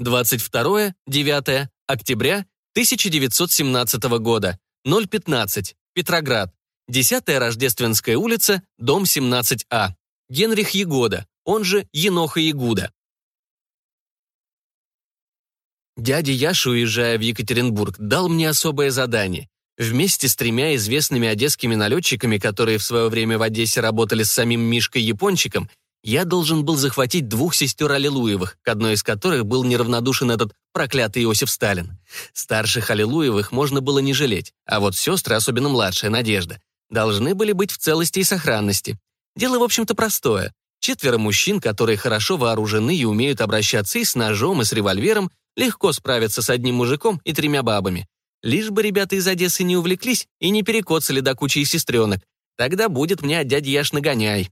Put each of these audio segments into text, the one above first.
22-9 октября 1917 года, 015, Петроград. 10-я Рождественская улица, дом 17А. Генрих Егода, он же Еноха Ягуда. Дядя Яша, уезжая в Екатеринбург, дал мне особое задание. Вместе с тремя известными одесскими налетчиками, которые в свое время в Одессе работали с самим Мишкой Япончиком, я должен был захватить двух сестер Аллилуевых, к одной из которых был неравнодушен этот проклятый Иосиф Сталин. Старших Аллилуевых можно было не жалеть, а вот сестры, особенно младшая, Надежда, должны были быть в целости и сохранности. Дело, в общем-то, простое. Четверо мужчин, которые хорошо вооружены и умеют обращаться и с ножом, и с револьвером, легко справятся с одним мужиком и тремя бабами. Лишь бы ребята из Одессы не увлеклись и не перекоцали до кучи сестренок. Тогда будет мне от дяди Яш нагоняй.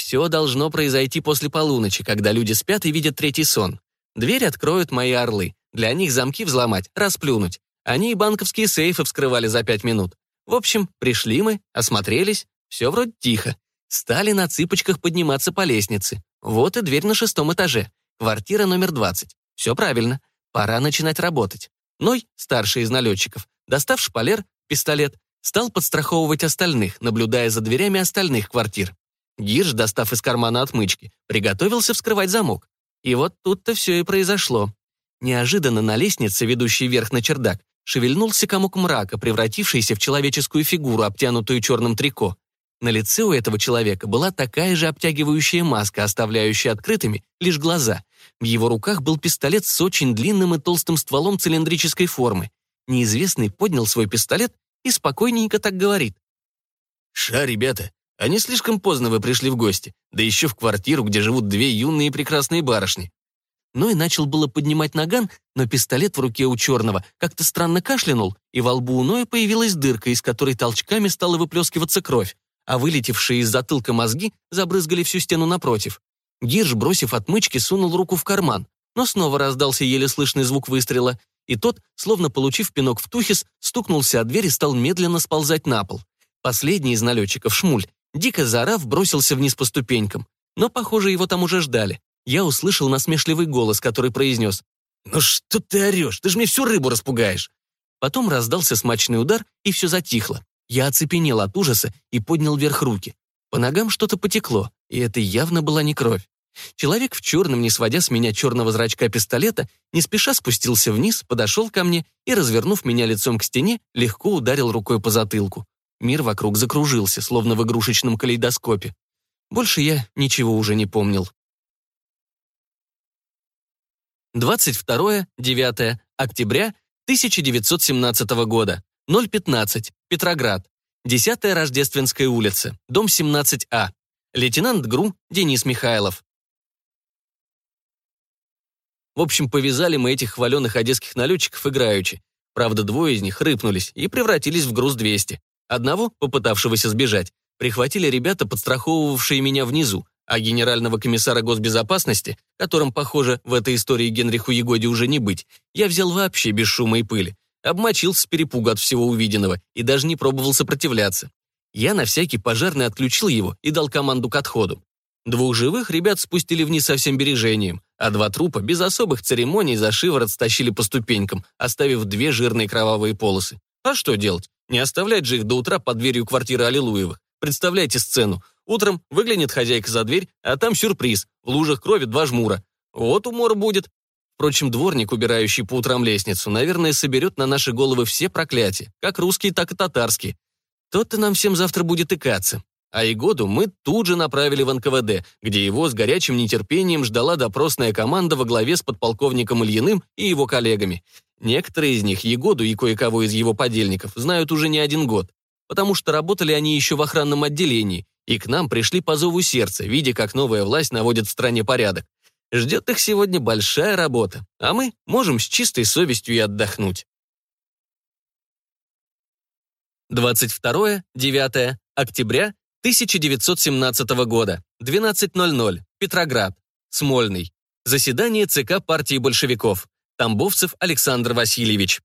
Все должно произойти после полуночи, когда люди спят и видят третий сон. Дверь откроют мои орлы. Для них замки взломать, расплюнуть. Они и банковские сейфы вскрывали за пять минут. В общем, пришли мы, осмотрелись, все вроде тихо. Стали на цыпочках подниматься по лестнице. Вот и дверь на шестом этаже. Квартира номер 20. Все правильно. Пора начинать работать. Ной, старший из налетчиков, достав шпалер, пистолет, стал подстраховывать остальных, наблюдая за дверями остальных квартир. Гирш, достав из кармана отмычки, приготовился вскрывать замок. И вот тут-то все и произошло. Неожиданно на лестнице, ведущей вверх на чердак, шевельнулся комок мрака, превратившийся в человеческую фигуру, обтянутую черным трико. На лице у этого человека была такая же обтягивающая маска, оставляющая открытыми лишь глаза. В его руках был пистолет с очень длинным и толстым стволом цилиндрической формы. Неизвестный поднял свой пистолет и спокойненько так говорит. «Ша, ребята, не слишком поздно вы пришли в гости, да еще в квартиру, где живут две юные и прекрасные барышни. Ну и начал было поднимать наган, но пистолет в руке у черного как-то странно кашлянул, и во лбу у Ноя появилась дырка, из которой толчками стала выплескиваться кровь, а вылетевшие из затылка мозги забрызгали всю стену напротив. Гирш, бросив отмычки, сунул руку в карман, но снова раздался еле слышный звук выстрела, и тот, словно получив пинок в тухис, стукнулся о дверь и стал медленно сползать на пол. Последний из налетчиков, Шмуль, дико заорав, бросился вниз по ступенькам. Но, похоже, его там уже ждали я услышал насмешливый голос, который произнес «Ну что ты орешь? Ты же мне всю рыбу распугаешь!» Потом раздался смачный удар, и все затихло. Я оцепенел от ужаса и поднял вверх руки. По ногам что-то потекло, и это явно была не кровь. Человек в черном, не сводя с меня черного зрачка пистолета, не спеша спустился вниз, подошел ко мне и, развернув меня лицом к стене, легко ударил рукой по затылку. Мир вокруг закружился, словно в игрушечном калейдоскопе. Больше я ничего уже не помнил. 22-9 октября 1917 года, 015, Петроград, 10-я Рождественская улица, дом 17А, лейтенант ГРУ Денис Михайлов. В общем, повязали мы этих хваленых одесских налетчиков играючи. Правда, двое из них рыпнулись и превратились в груз 200. Одного, попытавшегося сбежать, прихватили ребята, подстраховывавшие меня внизу, а генерального комиссара госбезопасности, которым, похоже, в этой истории Генриху Егоде уже не быть, я взял вообще без шума и пыли. Обмочился с перепугу от всего увиденного и даже не пробовал сопротивляться. Я на всякий пожарный отключил его и дал команду к отходу. Двух живых ребят спустили вниз со всем бережением, а два трупа без особых церемоний за шиворот стащили по ступенькам, оставив две жирные кровавые полосы. А что делать? Не оставлять же их до утра под дверью квартиры Аллилуевых. Представляете сцену. Утром выглянет хозяйка за дверь, а там сюрприз. В лужах крови два жмура. Вот умор будет. Впрочем, дворник, убирающий по утрам лестницу, наверное, соберет на наши головы все проклятия, как русские, так и татарские. Тот-то нам всем завтра будет икаться. А Игоду мы тут же направили в НКВД, где его с горячим нетерпением ждала допросная команда во главе с подполковником Ильиным и его коллегами. Некоторые из них Егоду и кое-кого из его подельников знают уже не один год, потому что работали они еще в охранном отделении и к нам пришли по зову сердца, видя, как новая власть наводит в стране порядок. Ждет их сегодня большая работа, а мы можем с чистой совестью и отдохнуть. 22-9 октября 1917 года, 12.00, Петроград, Смольный. Заседание ЦК партии большевиков. Тамбовцев Александр Васильевич.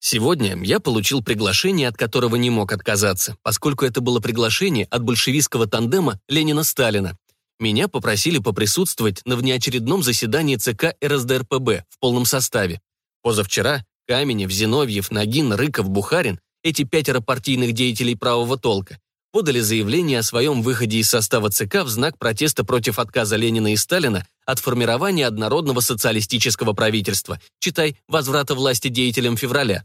Сегодня я получил приглашение, от которого не мог отказаться, поскольку это было приглашение от большевистского тандема Ленина-Сталина. Меня попросили поприсутствовать на внеочередном заседании ЦК РСДРПБ в полном составе. Позавчера Каменев, Зиновьев, Нагин, Рыков, Бухарин, эти пятеро партийных деятелей правого толка, подали заявление о своем выходе из состава ЦК в знак протеста против отказа Ленина и Сталина от формирования однородного социалистического правительства, читай, возврата власти деятелям февраля.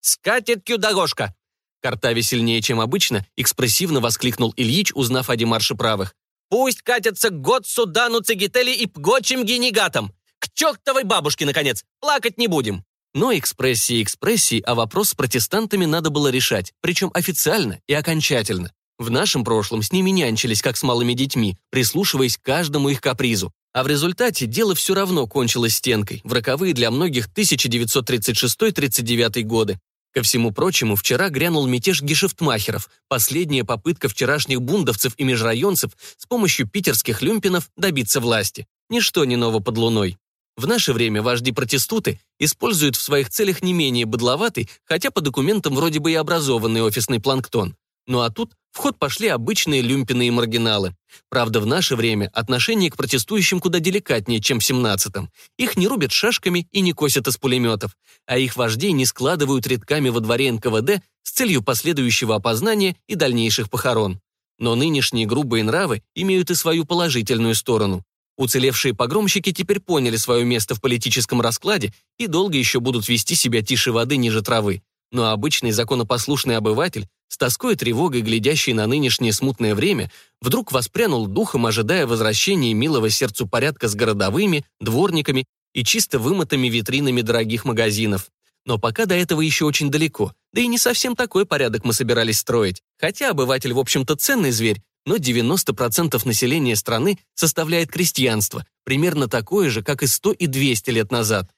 «С катертью дорожка!» Картави сильнее, чем обычно, экспрессивно воскликнул Ильич, узнав о демарше правых. «Пусть катятся год Судану, Цигители и Пгочим Генегатам! К чертовой бабушке, наконец! Плакать не будем!» Но экспрессии экспрессии, а вопрос с протестантами надо было решать, причем официально и окончательно. В нашем прошлом с ними нянчились, как с малыми детьми, прислушиваясь к каждому их капризу. А в результате дело все равно кончилось стенкой, в роковые для многих 1936-39 годы. Ко всему прочему, вчера грянул мятеж гешефтмахеров, последняя попытка вчерашних бундовцев и межрайонцев с помощью питерских люмпинов добиться власти. Ничто не ново под луной. В наше время вожди-протестуты используют в своих целях не менее быдловатый, хотя по документам вроде бы и образованный офисный планктон. Ну а тут в ход пошли обычные люмпины и маргиналы. Правда, в наше время отношение к протестующим куда деликатнее, чем в 17-м. Их не рубят шашками и не косят из пулеметов, а их вождей не складывают рядками во дворе НКВД с целью последующего опознания и дальнейших похорон. Но нынешние грубые нравы имеют и свою положительную сторону. Уцелевшие погромщики теперь поняли свое место в политическом раскладе и долго еще будут вести себя тише воды ниже травы. Но обычный законопослушный обыватель, с тоской и тревогой глядящий на нынешнее смутное время, вдруг воспрянул духом, ожидая возвращения милого сердцу порядка с городовыми, дворниками и чисто вымытыми витринами дорогих магазинов. Но пока до этого еще очень далеко, да и не совсем такой порядок мы собирались строить. Хотя обыватель, в общем-то, ценный зверь, но 90% населения страны составляет крестьянство, примерно такое же, как и 100 и 200 лет назад.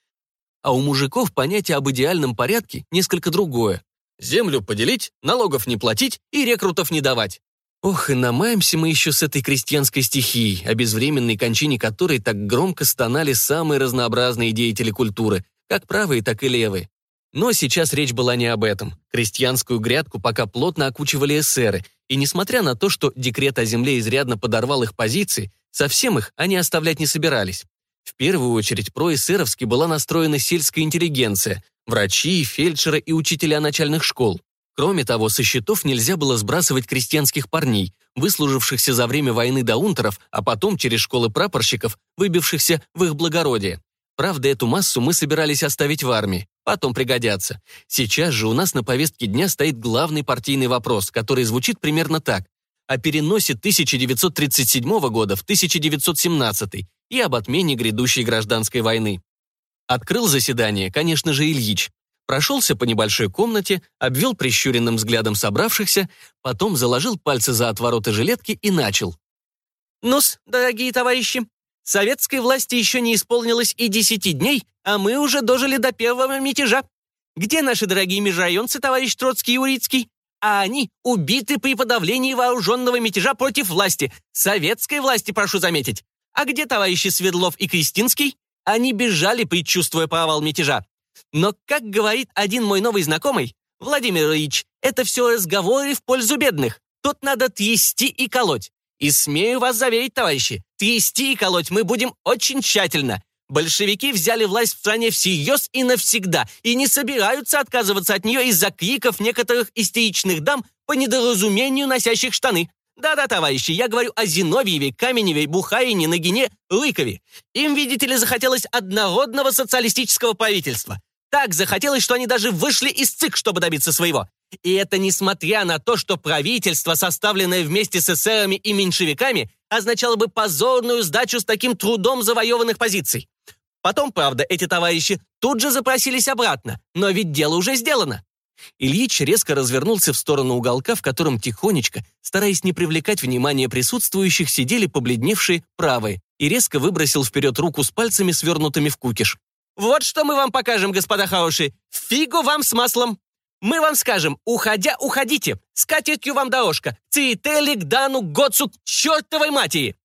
А у мужиков понятие об идеальном порядке несколько другое. Землю поделить, налогов не платить и рекрутов не давать. Ох, и намаемся мы еще с этой крестьянской стихией, о безвременной кончине которой так громко стонали самые разнообразные деятели культуры, как правые, так и левые. Но сейчас речь была не об этом. Крестьянскую грядку пока плотно окучивали эсеры, и несмотря на то, что декрет о земле изрядно подорвал их позиции, совсем их они оставлять не собирались. В первую очередь проэсеровски была настроена сельская интеллигенция, врачи, фельдшеры и учителя начальных школ. Кроме того, со счетов нельзя было сбрасывать крестьянских парней, выслужившихся за время войны до унтеров, а потом через школы прапорщиков, выбившихся в их благородие. Правда, эту массу мы собирались оставить в армии потом пригодятся. Сейчас же у нас на повестке дня стоит главный партийный вопрос, который звучит примерно так. О переносе 1937 года в 1917 и об отмене грядущей гражданской войны. Открыл заседание, конечно же, Ильич. Прошелся по небольшой комнате, обвел прищуренным взглядом собравшихся, потом заложил пальцы за отвороты жилетки и начал. «Ну-с, дорогие товарищи, Советской власти еще не исполнилось и десяти дней, а мы уже дожили до первого мятежа. Где наши дорогие межрайонцы, товарищ Троцкий и Урицкий? А они убиты при подавлении вооруженного мятежа против власти. Советской власти, прошу заметить. А где товарищи Свердлов и Кристинский? Они бежали, предчувствуя провал мятежа. Но, как говорит один мой новый знакомый, Владимир Ильич, это все разговоры в пользу бедных. Тут надо трясти и колоть. И смею вас заверить, товарищи, трясти и колоть мы будем очень тщательно. Большевики взяли власть в стране всерьез и навсегда, и не собираются отказываться от нее из-за криков некоторых истеричных дам по недоразумению носящих штаны. Да-да, товарищи, я говорю о Зиновьеве, Каменеве, Бухарине, Нагине, Лыкове. Им, видите ли, захотелось однородного социалистического правительства. Так захотелось, что они даже вышли из ЦИК, чтобы добиться своего. И это несмотря на то, что правительство, составленное вместе с эсерами и меньшевиками, означало бы позорную сдачу с таким трудом завоеванных позиций. Потом, правда, эти товарищи тут же запросились обратно, но ведь дело уже сделано. Ильич резко развернулся в сторону уголка, в котором тихонечко, стараясь не привлекать внимания присутствующих, сидели побледневшие правые, и резко выбросил вперед руку с пальцами, свернутыми в кукиш. «Вот что мы вам покажем, господа хорошие! Фигу вам с маслом! Мы вам скажем, уходя, уходите. С катертью вам дорожка. Цейтелик, Дану, Гоцу, чертовой матери!»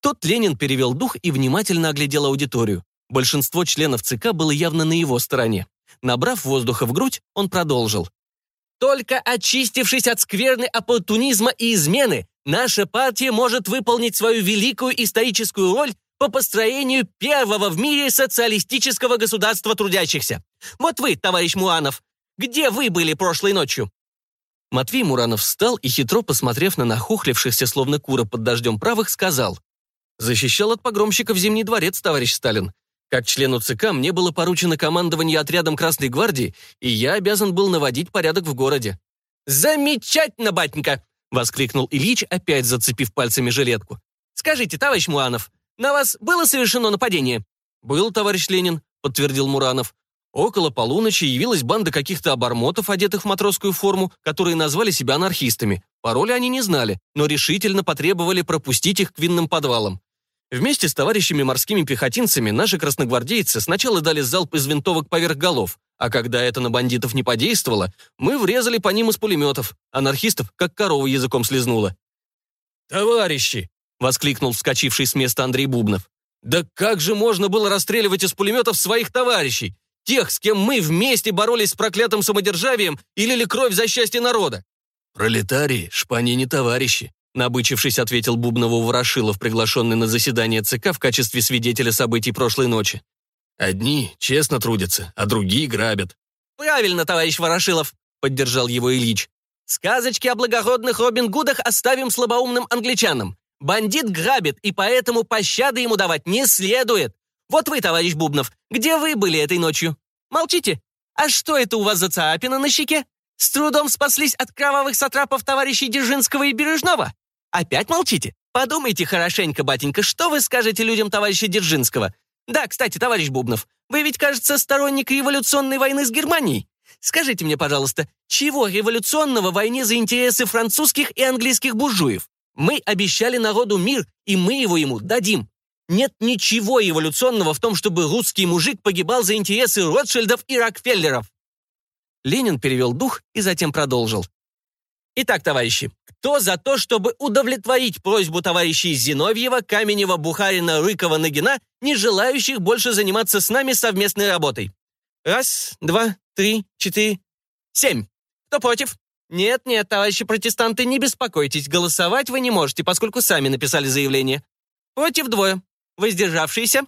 Тут Ленин перевел дух и внимательно оглядел аудиторию. Большинство членов ЦК было явно на его стороне. Набрав воздуха в грудь, он продолжил. «Только очистившись от скверны оппортунизма и измены, наша партия может выполнить свою великую историческую роль по построению первого в мире социалистического государства трудящихся. Вот вы, товарищ Муанов, где вы были прошлой ночью?» Матвей Муранов встал и, хитро посмотрев на нахохлившихся, словно кура под дождем правых, сказал, «Защищал от погромщиков Зимний дворец, товарищ Сталин. Как члену ЦК мне было поручено командование отрядом Красной гвардии, и я обязан был наводить порядок в городе». «Замечательно, батенька!» — воскликнул Ильич, опять зацепив пальцами жилетку. «Скажите, товарищ Муанов, на вас было совершено нападение?» «Был, товарищ Ленин», — подтвердил Муранов. Около полуночи явилась банда каких-то обормотов, одетых в матросскую форму, которые назвали себя анархистами. Пароли они не знали, но решительно потребовали пропустить их к винным подвалам. Вместе с товарищами морскими пехотинцами наши красногвардейцы сначала дали залп из винтовок поверх голов, а когда это на бандитов не подействовало, мы врезали по ним из пулеметов. Анархистов как корова языком слезнула. «Товарищи!» — воскликнул вскочивший с места Андрей Бубнов. «Да как же можно было расстреливать из пулеметов своих товарищей? Тех, с кем мы вместе боролись с проклятым самодержавием и лили кровь за счастье народа?» «Пролетарии, шпани не товарищи», Набычившись, ответил Бубнову Ворошилов, приглашенный на заседание ЦК в качестве свидетеля событий прошлой ночи. «Одни честно трудятся, а другие грабят». «Правильно, товарищ Ворошилов», — поддержал его Ильич. «Сказочки о благородных Робин Гудах оставим слабоумным англичанам. Бандит грабит, и поэтому пощады ему давать не следует. Вот вы, товарищ Бубнов, где вы были этой ночью? Молчите. А что это у вас за царапина на щеке? С трудом спаслись от кровавых сатрапов товарищей Дзержинского и Бережного? Опять молчите? Подумайте хорошенько, батенька, что вы скажете людям товарища Дзержинского? Да, кстати, товарищ Бубнов, вы ведь, кажется, сторонник революционной войны с Германией. Скажите мне, пожалуйста, чего революционного в войне за интересы французских и английских буржуев? Мы обещали народу мир, и мы его ему дадим. Нет ничего революционного в том, чтобы русский мужик погибал за интересы Ротшильдов и Рокфеллеров. Ленин перевел дух и затем продолжил. Итак, товарищи, кто за то, чтобы удовлетворить просьбу товарищей Зиновьева, Каменева, Бухарина, Рыкова, Нагина, не желающих больше заниматься с нами совместной работой? Раз, два, три, четыре, семь. Кто против? Нет-нет, товарищи протестанты, не беспокойтесь, голосовать вы не можете, поскольку сами написали заявление. Против двое. Воздержавшиеся?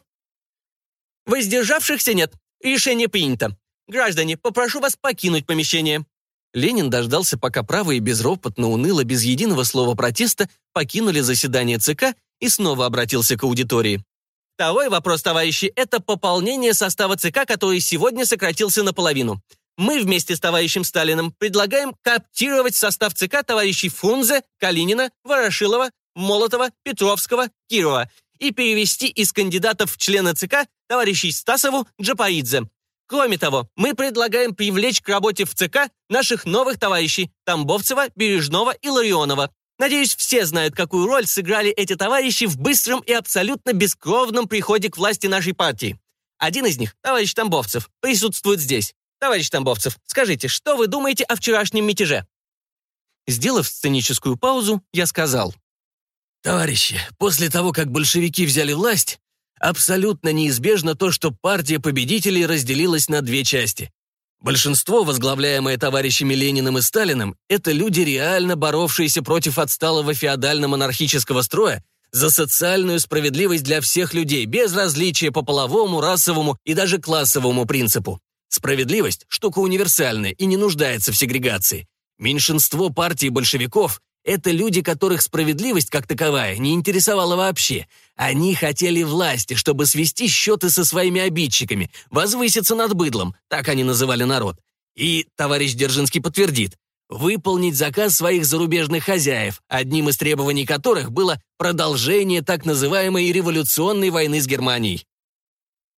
Воздержавшихся нет. Решение принято. Граждане, попрошу вас покинуть помещение. Ленин дождался, пока правые безропотно, уныло, без единого слова протеста покинули заседание ЦК и снова обратился к аудитории. Второй вопрос, товарищи, это пополнение состава ЦК, который сегодня сократился наполовину. Мы вместе с товарищем Сталиным предлагаем кооптировать состав ЦК товарищей Фрунзе, Калинина, Ворошилова, Молотова, Петровского, Кирова и перевести из кандидатов в члены ЦК товарищей Стасову, Джапаидзе. Кроме того, мы предлагаем привлечь к работе в ЦК наших новых товарищей Тамбовцева, Бережного и Ларионова. Надеюсь, все знают, какую роль сыграли эти товарищи в быстром и абсолютно бескровном приходе к власти нашей партии. Один из них, товарищ Тамбовцев, присутствует здесь. Товарищ Тамбовцев, скажите, что вы думаете о вчерашнем мятеже?» Сделав сценическую паузу, я сказал. «Товарищи, после того, как большевики взяли власть, абсолютно неизбежно то, что партия победителей разделилась на две части. Большинство, возглавляемое товарищами Лениным и Сталиным, это люди, реально боровшиеся против отсталого феодально-монархического строя за социальную справедливость для всех людей, без различия по половому, расовому и даже классовому принципу. Справедливость – штука универсальная и не нуждается в сегрегации. Меньшинство партии большевиков это люди, которых справедливость как таковая не интересовала вообще. Они хотели власти, чтобы свести счеты со своими обидчиками, возвыситься над быдлом, так они называли народ. И товарищ Держинский подтвердит, выполнить заказ своих зарубежных хозяев, одним из требований которых было продолжение так называемой революционной войны с Германией.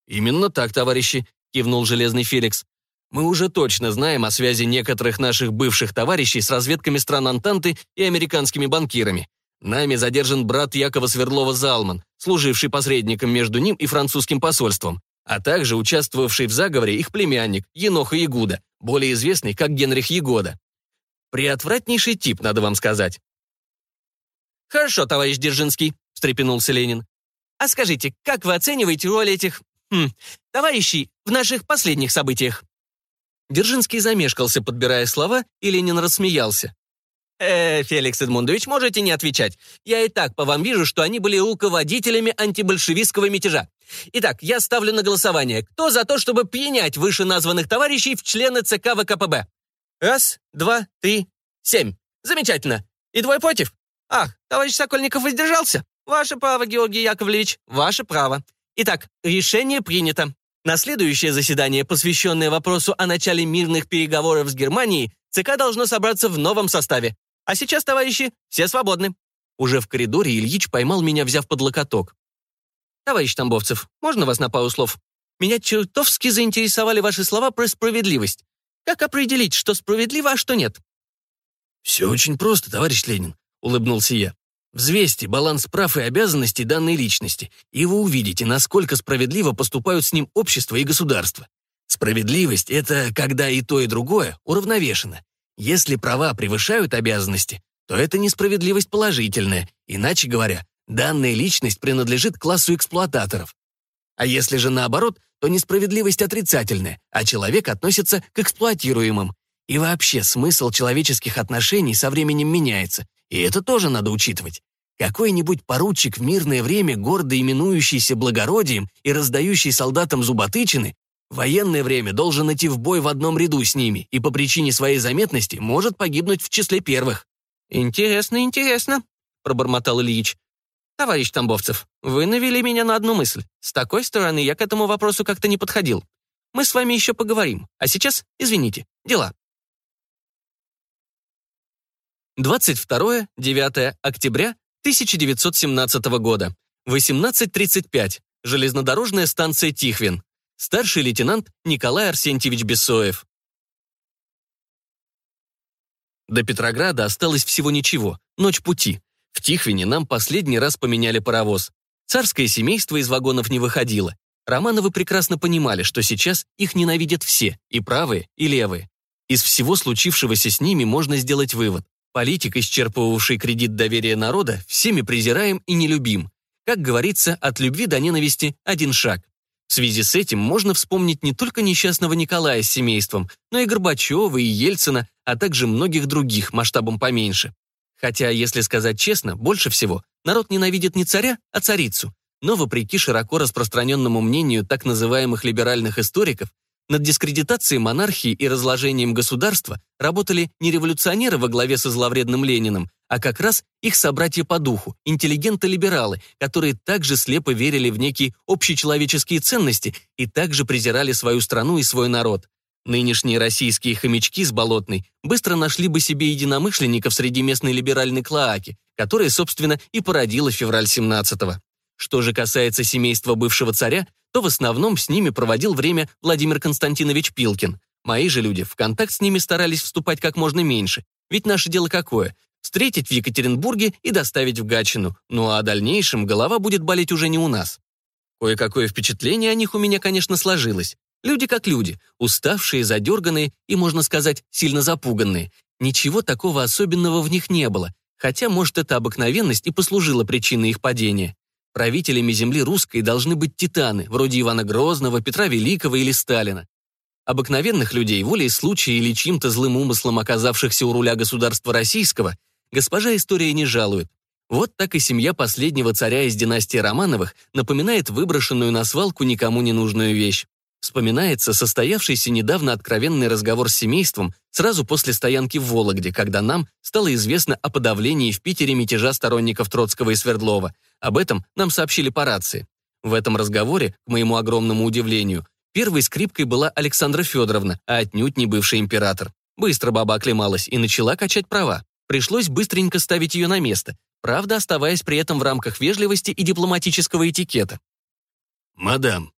«Именно так, товарищи», — кивнул Железный Феликс. Мы уже точно знаем о связи некоторых наших бывших товарищей с разведками стран Антанты и американскими банкирами. Нами задержан брат Якова Свердлова Залман, служивший посредником между ним и французским посольством, а также участвовавший в заговоре их племянник Еноха Ягуда, более известный как Генрих Ягода. Приотвратнейший тип, надо вам сказать. «Хорошо, товарищ Держинский», — встрепенулся Ленин. «А скажите, как вы оцениваете роль этих... Хм, товарищей в наших последних событиях?» Держинский замешкался, подбирая слова, и Ленин рассмеялся. Э, Феликс Эдмундович, можете не отвечать. Я и так по вам вижу, что они были руководителями антибольшевистского мятежа. Итак, я ставлю на голосование. Кто за то, чтобы пьянять вышеназванных товарищей в члены ЦК ВКПБ? Раз, два, три, семь. Замечательно. И двое против? Ах, товарищ Сокольников воздержался? Ваше право, Георгий Яковлевич, ваше право. Итак, решение принято. На следующее заседание, посвященное вопросу о начале мирных переговоров с Германией, ЦК должно собраться в новом составе. А сейчас, товарищи, все свободны». Уже в коридоре Ильич поймал меня, взяв под локоток. «Товарищ Тамбовцев, можно вас на пару слов? Меня чертовски заинтересовали ваши слова про справедливость. Как определить, что справедливо, а что нет?» «Все очень просто, товарищ Ленин», — улыбнулся я. Взвесьте баланс прав и обязанностей данной личности, и вы увидите, насколько справедливо поступают с ним общество и государство. Справедливость — это когда и то, и другое уравновешено. Если права превышают обязанности, то это несправедливость положительная, иначе говоря, данная личность принадлежит классу эксплуататоров. А если же наоборот, то несправедливость отрицательная, а человек относится к эксплуатируемым. И вообще смысл человеческих отношений со временем меняется, и это тоже надо учитывать. Какой-нибудь поручик в мирное время, гордо именующийся благородием и раздающий солдатам зуботычины, в военное время должен идти в бой в одном ряду с ними и по причине своей заметности может погибнуть в числе первых. «Интересно, интересно», — пробормотал Ильич. «Товарищ Тамбовцев, вы навели меня на одну мысль. С такой стороны я к этому вопросу как-то не подходил. Мы с вами еще поговорим. А сейчас, извините, дела». 22-9 октября 1917 года. 18.35. Железнодорожная станция Тихвин. Старший лейтенант Николай Арсентьевич Бессоев. До Петрограда осталось всего ничего, ночь пути. В Тихвине нам последний раз поменяли паровоз. Царское семейство из вагонов не выходило. Романовы прекрасно понимали, что сейчас их ненавидят все, и правые, и левые. Из всего случившегося с ними можно сделать вывод. Политик, исчерпывавший кредит доверия народа, всеми презираем и нелюбим. Как говорится, от любви до ненависти один шаг. В связи с этим можно вспомнить не только несчастного Николая с семейством, но и Горбачева, и Ельцина, а также многих других масштабом поменьше. Хотя, если сказать честно, больше всего народ ненавидит не царя, а царицу. Но, вопреки широко распространенному мнению так называемых либеральных историков, над дискредитацией монархии и разложением государства работали не революционеры во главе со зловредным Лениным, а как раз их собратья по духу, интеллигенты-либералы, которые также слепо верили в некие общечеловеческие ценности и также презирали свою страну и свой народ. Нынешние российские хомячки с Болотной быстро нашли бы себе единомышленников среди местной либеральной клоаки, которая, собственно, и породила февраль 17-го. Что же касается семейства бывшего царя, то в основном с ними проводил время Владимир Константинович Пилкин. Мои же люди в контакт с ними старались вступать как можно меньше, ведь наше дело какое? Встретить в Екатеринбурге и доставить в Гатчину, ну а о дальнейшем голова будет болеть уже не у нас. Кое-какое впечатление о них у меня, конечно, сложилось. Люди как люди, уставшие, задерганные и, можно сказать, сильно запуганные. Ничего такого особенного в них не было, хотя, может, эта обыкновенность и послужила причиной их падения. Правителями земли русской должны быть титаны, вроде Ивана Грозного, Петра Великого или Сталина. Обыкновенных людей, волей случая или чьим-то злым умыслом оказавшихся у руля государства российского, госпожа история не жалует. Вот так и семья последнего царя из династии Романовых напоминает выброшенную на свалку никому не нужную вещь. Вспоминается состоявшийся недавно откровенный разговор с семейством сразу после стоянки в Вологде, когда нам стало известно о подавлении в Питере мятежа сторонников Троцкого и Свердлова – об этом нам сообщили по рации. В этом разговоре, к моему огромному удивлению, первой скрипкой была Александра Федоровна, а отнюдь не бывший император. Быстро баба оклемалась и начала качать права. Пришлось быстренько ставить ее на место, правда, оставаясь при этом в рамках вежливости и дипломатического этикета. «Мадам», —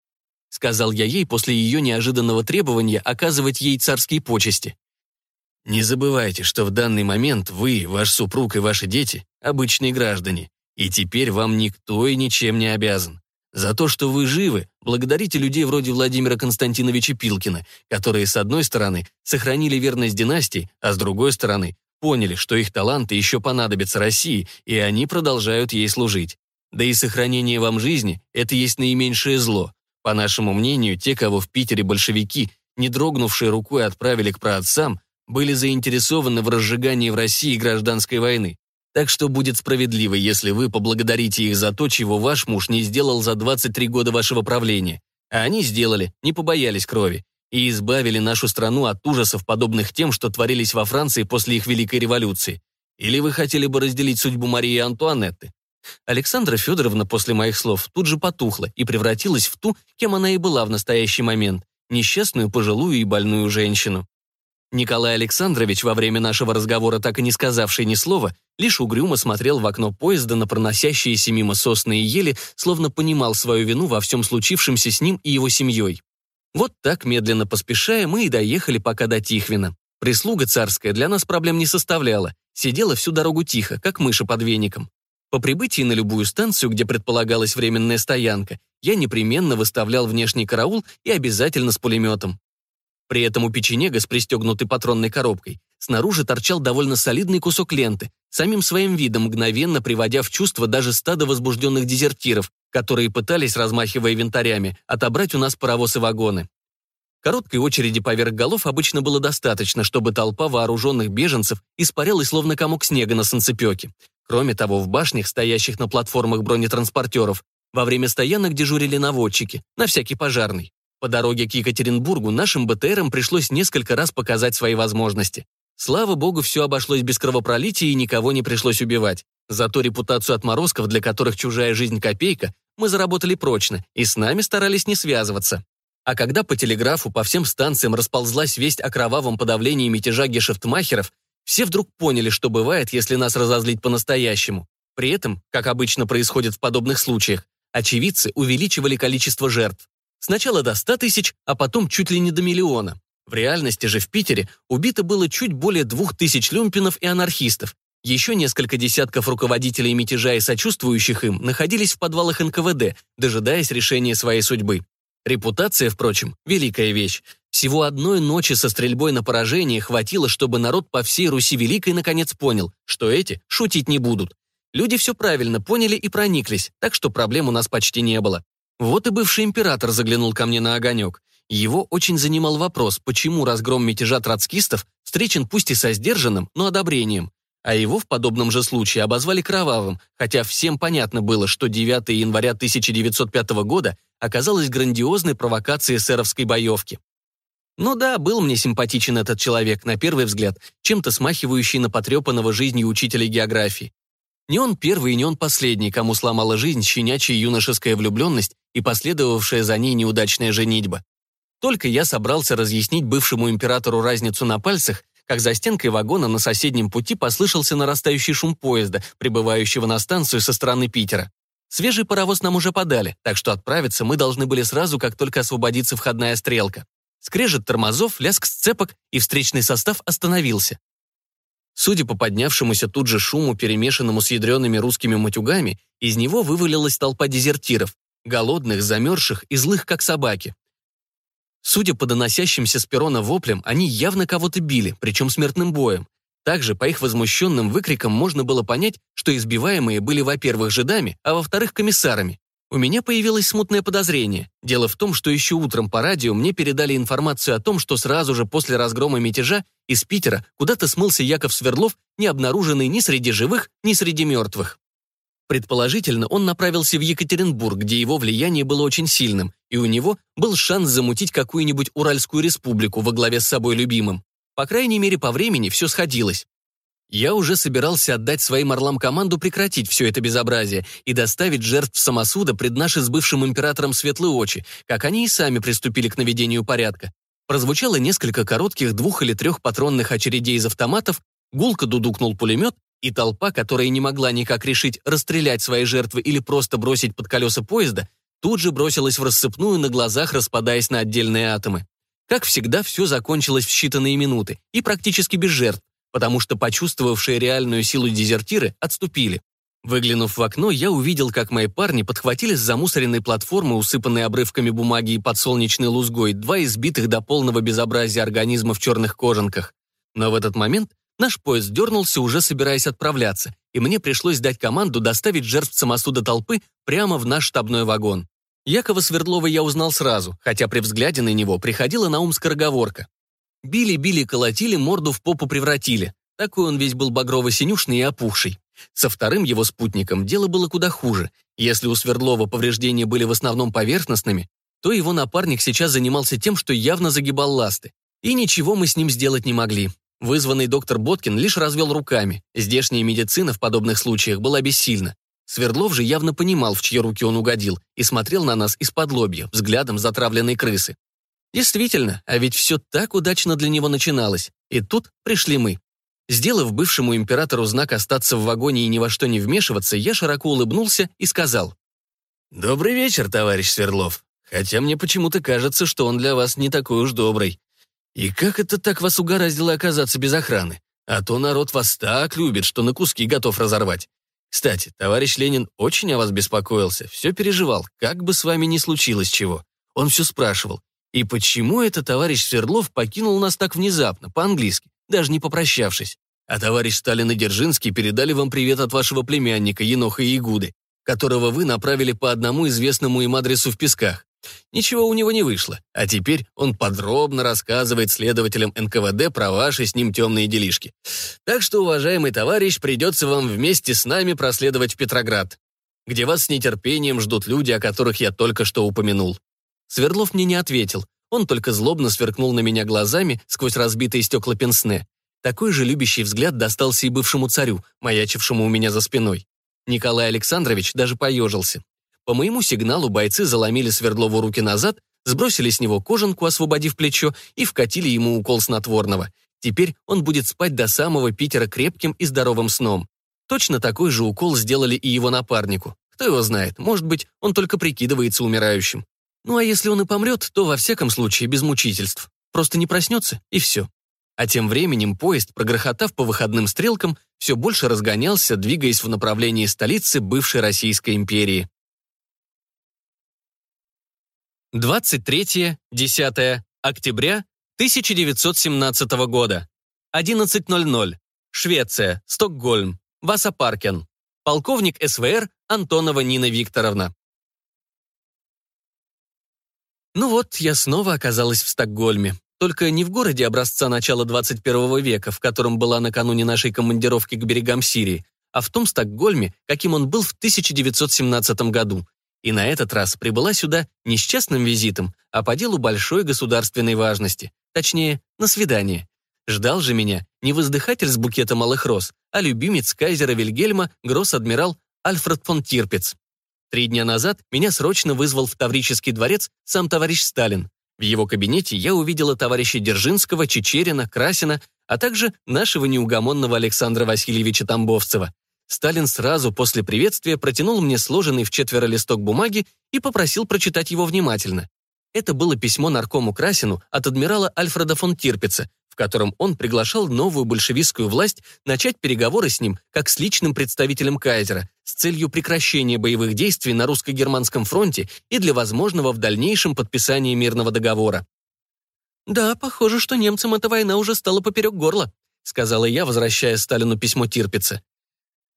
сказал я ей после ее неожиданного требования оказывать ей царские почести. «Не забывайте, что в данный момент вы, ваш супруг и ваши дети — обычные граждане, и теперь вам никто и ничем не обязан. За то, что вы живы, благодарите людей вроде Владимира Константиновича Пилкина, которые, с одной стороны, сохранили верность династии, а с другой стороны, поняли, что их таланты еще понадобятся России, и они продолжают ей служить. Да и сохранение вам жизни – это есть наименьшее зло. По нашему мнению, те, кого в Питере большевики, не дрогнувшие рукой, отправили к праотцам, были заинтересованы в разжигании в России гражданской войны. Так что будет справедливо, если вы поблагодарите их за то, чего ваш муж не сделал за 23 года вашего правления. А они сделали, не побоялись крови, и избавили нашу страну от ужасов, подобных тем, что творились во Франции после их Великой революции. Или вы хотели бы разделить судьбу Марии Антуанетты? Александра Федоровна после моих слов тут же потухла и превратилась в ту, кем она и была в настоящий момент – несчастную, пожилую и больную женщину. Николай Александрович, во время нашего разговора так и не сказавший ни слова, лишь угрюмо смотрел в окно поезда на проносящиеся мимо сосны и ели, словно понимал свою вину во всем случившемся с ним и его семьей. Вот так, медленно поспешая, мы и доехали пока до Тихвина. Прислуга царская для нас проблем не составляла, сидела всю дорогу тихо, как мыши под веником. По прибытии на любую станцию, где предполагалась временная стоянка, я непременно выставлял внешний караул и обязательно с пулеметом. При этом у печенега с пристегнутой патронной коробкой снаружи торчал довольно солидный кусок ленты, самим своим видом мгновенно приводя в чувство даже стадо возбужденных дезертиров, которые пытались, размахивая винтарями, отобрать у нас паровоз и вагоны. Короткой очереди поверх голов обычно было достаточно, чтобы толпа вооруженных беженцев испарялась словно комок снега на санцепёке. Кроме того, в башнях, стоящих на платформах бронетранспортеров, во время стоянок дежурили наводчики, на всякий пожарный. По дороге к Екатеринбургу нашим БТРам пришлось несколько раз показать свои возможности. Слава богу, все обошлось без кровопролития и никого не пришлось убивать. Зато репутацию отморозков, для которых чужая жизнь копейка, мы заработали прочно, и с нами старались не связываться. А когда по телеграфу по всем станциям расползлась весть о кровавом подавлении мятежа гешефтмахеров, все вдруг поняли, что бывает, если нас разозлить по-настоящему. При этом, как обычно происходит в подобных случаях, очевидцы увеличивали количество жертв. Сначала до 100 тысяч, а потом чуть ли не до миллиона. В реальности же в Питере убито было чуть более двух тысяч люмпинов и анархистов. Еще несколько десятков руководителей мятежа и сочувствующих им находились в подвалах НКВД, дожидаясь решения своей судьбы. Репутация, впрочем, великая вещь. Всего одной ночи со стрельбой на поражение хватило, чтобы народ по всей Руси Великой наконец понял, что эти шутить не будут. Люди все правильно поняли и прониклись, так что проблем у нас почти не было. Вот и бывший император заглянул ко мне на огонек. Его очень занимал вопрос, почему разгром мятежа троцкистов встречен пусть и со сдержанным, но одобрением. А его в подобном же случае обозвали кровавым, хотя всем понятно было, что 9 января 1905 года оказалось грандиозной провокацией эсеровской боевки. Ну да, был мне симпатичен этот человек, на первый взгляд, чем-то смахивающий на потрепанного жизнью учителя географии. Не он первый и не он последний, кому сломала жизнь щенячья юношеская влюбленность и последовавшая за ней неудачная женитьба. Только я собрался разъяснить бывшему императору разницу на пальцах, как за стенкой вагона на соседнем пути послышался нарастающий шум поезда, прибывающего на станцию со стороны Питера. Свежий паровоз нам уже подали, так что отправиться мы должны были сразу, как только освободится входная стрелка. Скрежет тормозов, лязг сцепок, и встречный состав остановился. Судя по поднявшемуся тут же шуму, перемешанному с ядреными русскими матюгами, из него вывалилась толпа дезертиров, голодных, замерзших и злых, как собаки. Судя по доносящимся с перона воплям, они явно кого-то били, причем смертным боем. Также по их возмущенным выкрикам можно было понять, что избиваемые были, во-первых, жидами, а во-вторых, комиссарами. У меня появилось смутное подозрение. Дело в том, что еще утром по радио мне передали информацию о том, что сразу же после разгрома мятежа из Питера куда-то смылся Яков Свердлов, не обнаруженный ни среди живых, ни среди мертвых. Предположительно, он направился в Екатеринбург, где его влияние было очень сильным, и у него был шанс замутить какую-нибудь Уральскую республику во главе с собой любимым. По крайней мере, по времени все сходилось. Я уже собирался отдать своим орлам команду прекратить все это безобразие и доставить жертв самосуда пред наши с бывшим императором светлые очи, как они и сами приступили к наведению порядка. Прозвучало несколько коротких двух- или трехпатронных очередей из автоматов, гулко дудукнул пулемет, и толпа, которая не могла никак решить, расстрелять свои жертвы или просто бросить под колеса поезда, тут же бросилась в рассыпную на глазах, распадаясь на отдельные атомы. Как всегда, все закончилось в считанные минуты и практически без жертв, потому что почувствовавшие реальную силу дезертиры отступили. Выглянув в окно, я увидел, как мои парни подхватили с замусоренной платформы, усыпанной обрывками бумаги и подсолнечной лузгой, два избитых до полного безобразия организма в черных кожанках. Но в этот момент наш поезд дернулся, уже собираясь отправляться, и мне пришлось дать команду доставить жертв самосуда толпы прямо в наш штабной вагон. Якова Свердлова я узнал сразу, хотя при взгляде на него приходила на ум скороговорка. Били-били, колотили, морду в попу превратили. Такой он весь был багрово-синюшный и опухший. Со вторым его спутником дело было куда хуже. Если у Свердлова повреждения были в основном поверхностными, то его напарник сейчас занимался тем, что явно загибал ласты. И ничего мы с ним сделать не могли. Вызванный доктор Боткин лишь развел руками. Здешняя медицина в подобных случаях была бессильна. Свердлов же явно понимал, в чьи руки он угодил, и смотрел на нас из-под лобья, взглядом затравленной крысы. Действительно, а ведь все так удачно для него начиналось. И тут пришли мы. Сделав бывшему императору знак остаться в вагоне и ни во что не вмешиваться, я широко улыбнулся и сказал. «Добрый вечер, товарищ Свердлов. Хотя мне почему-то кажется, что он для вас не такой уж добрый. И как это так вас угораздило оказаться без охраны? А то народ вас так любит, что на куски готов разорвать. Кстати, товарищ Ленин очень о вас беспокоился, все переживал, как бы с вами ни случилось чего. Он все спрашивал. И почему это товарищ Свердлов покинул нас так внезапно, по-английски, даже не попрощавшись? А товарищ Сталин и Держинский передали вам привет от вашего племянника Еноха Ягуды, которого вы направили по одному известному им адресу в Песках. Ничего у него не вышло, а теперь он подробно рассказывает следователям НКВД про ваши с ним темные делишки. Так что, уважаемый товарищ, придется вам вместе с нами проследовать в Петроград, где вас с нетерпением ждут люди, о которых я только что упомянул. Свердлов мне не ответил, он только злобно сверкнул на меня глазами сквозь разбитые стекла пенсне. Такой же любящий взгляд достался и бывшему царю, маячившему у меня за спиной. Николай Александрович даже поежился. По моему сигналу бойцы заломили Свердлову руки назад, сбросили с него кожанку, освободив плечо, и вкатили ему укол снотворного. Теперь он будет спать до самого Питера крепким и здоровым сном. Точно такой же укол сделали и его напарнику. Кто его знает, может быть, он только прикидывается умирающим. Ну а если он и помрет, то во всяком случае без мучительств. Просто не проснется, и все. А тем временем поезд, прогрохотав по выходным стрелкам, все больше разгонялся, двигаясь в направлении столицы бывшей Российской империи. 23-10 октября 1917 года. 11.00. Швеция, Стокгольм, Васапаркен. Полковник СВР Антонова Нина Викторовна. Ну вот, я снова оказалась в Стокгольме. Только не в городе образца начала 21 века, в котором была накануне нашей командировки к берегам Сирии, а в том Стокгольме, каким он был в 1917 году. И на этот раз прибыла сюда не с частным визитом, а по делу большой государственной важности. Точнее, на свидание. Ждал же меня не воздыхатель с букета малых роз, а любимец кайзера Вильгельма, гросс-адмирал Альфред фон Тирпиц. Три дня назад меня срочно вызвал в Таврический дворец сам товарищ Сталин. В его кабинете я увидела товарища Держинского, Чечерина, Красина, а также нашего неугомонного Александра Васильевича Тамбовцева. Сталин сразу после приветствия протянул мне сложенный в четверо листок бумаги и попросил прочитать его внимательно. Это было письмо наркому Красину от адмирала Альфреда фон Тирпица, в котором он приглашал новую большевистскую власть начать переговоры с ним как с личным представителем кайзера с целью прекращения боевых действий на русско-германском фронте и для возможного в дальнейшем подписания мирного договора. «Да, похоже, что немцам эта война уже стала поперек горла», сказала я, возвращая Сталину письмо Тирпица.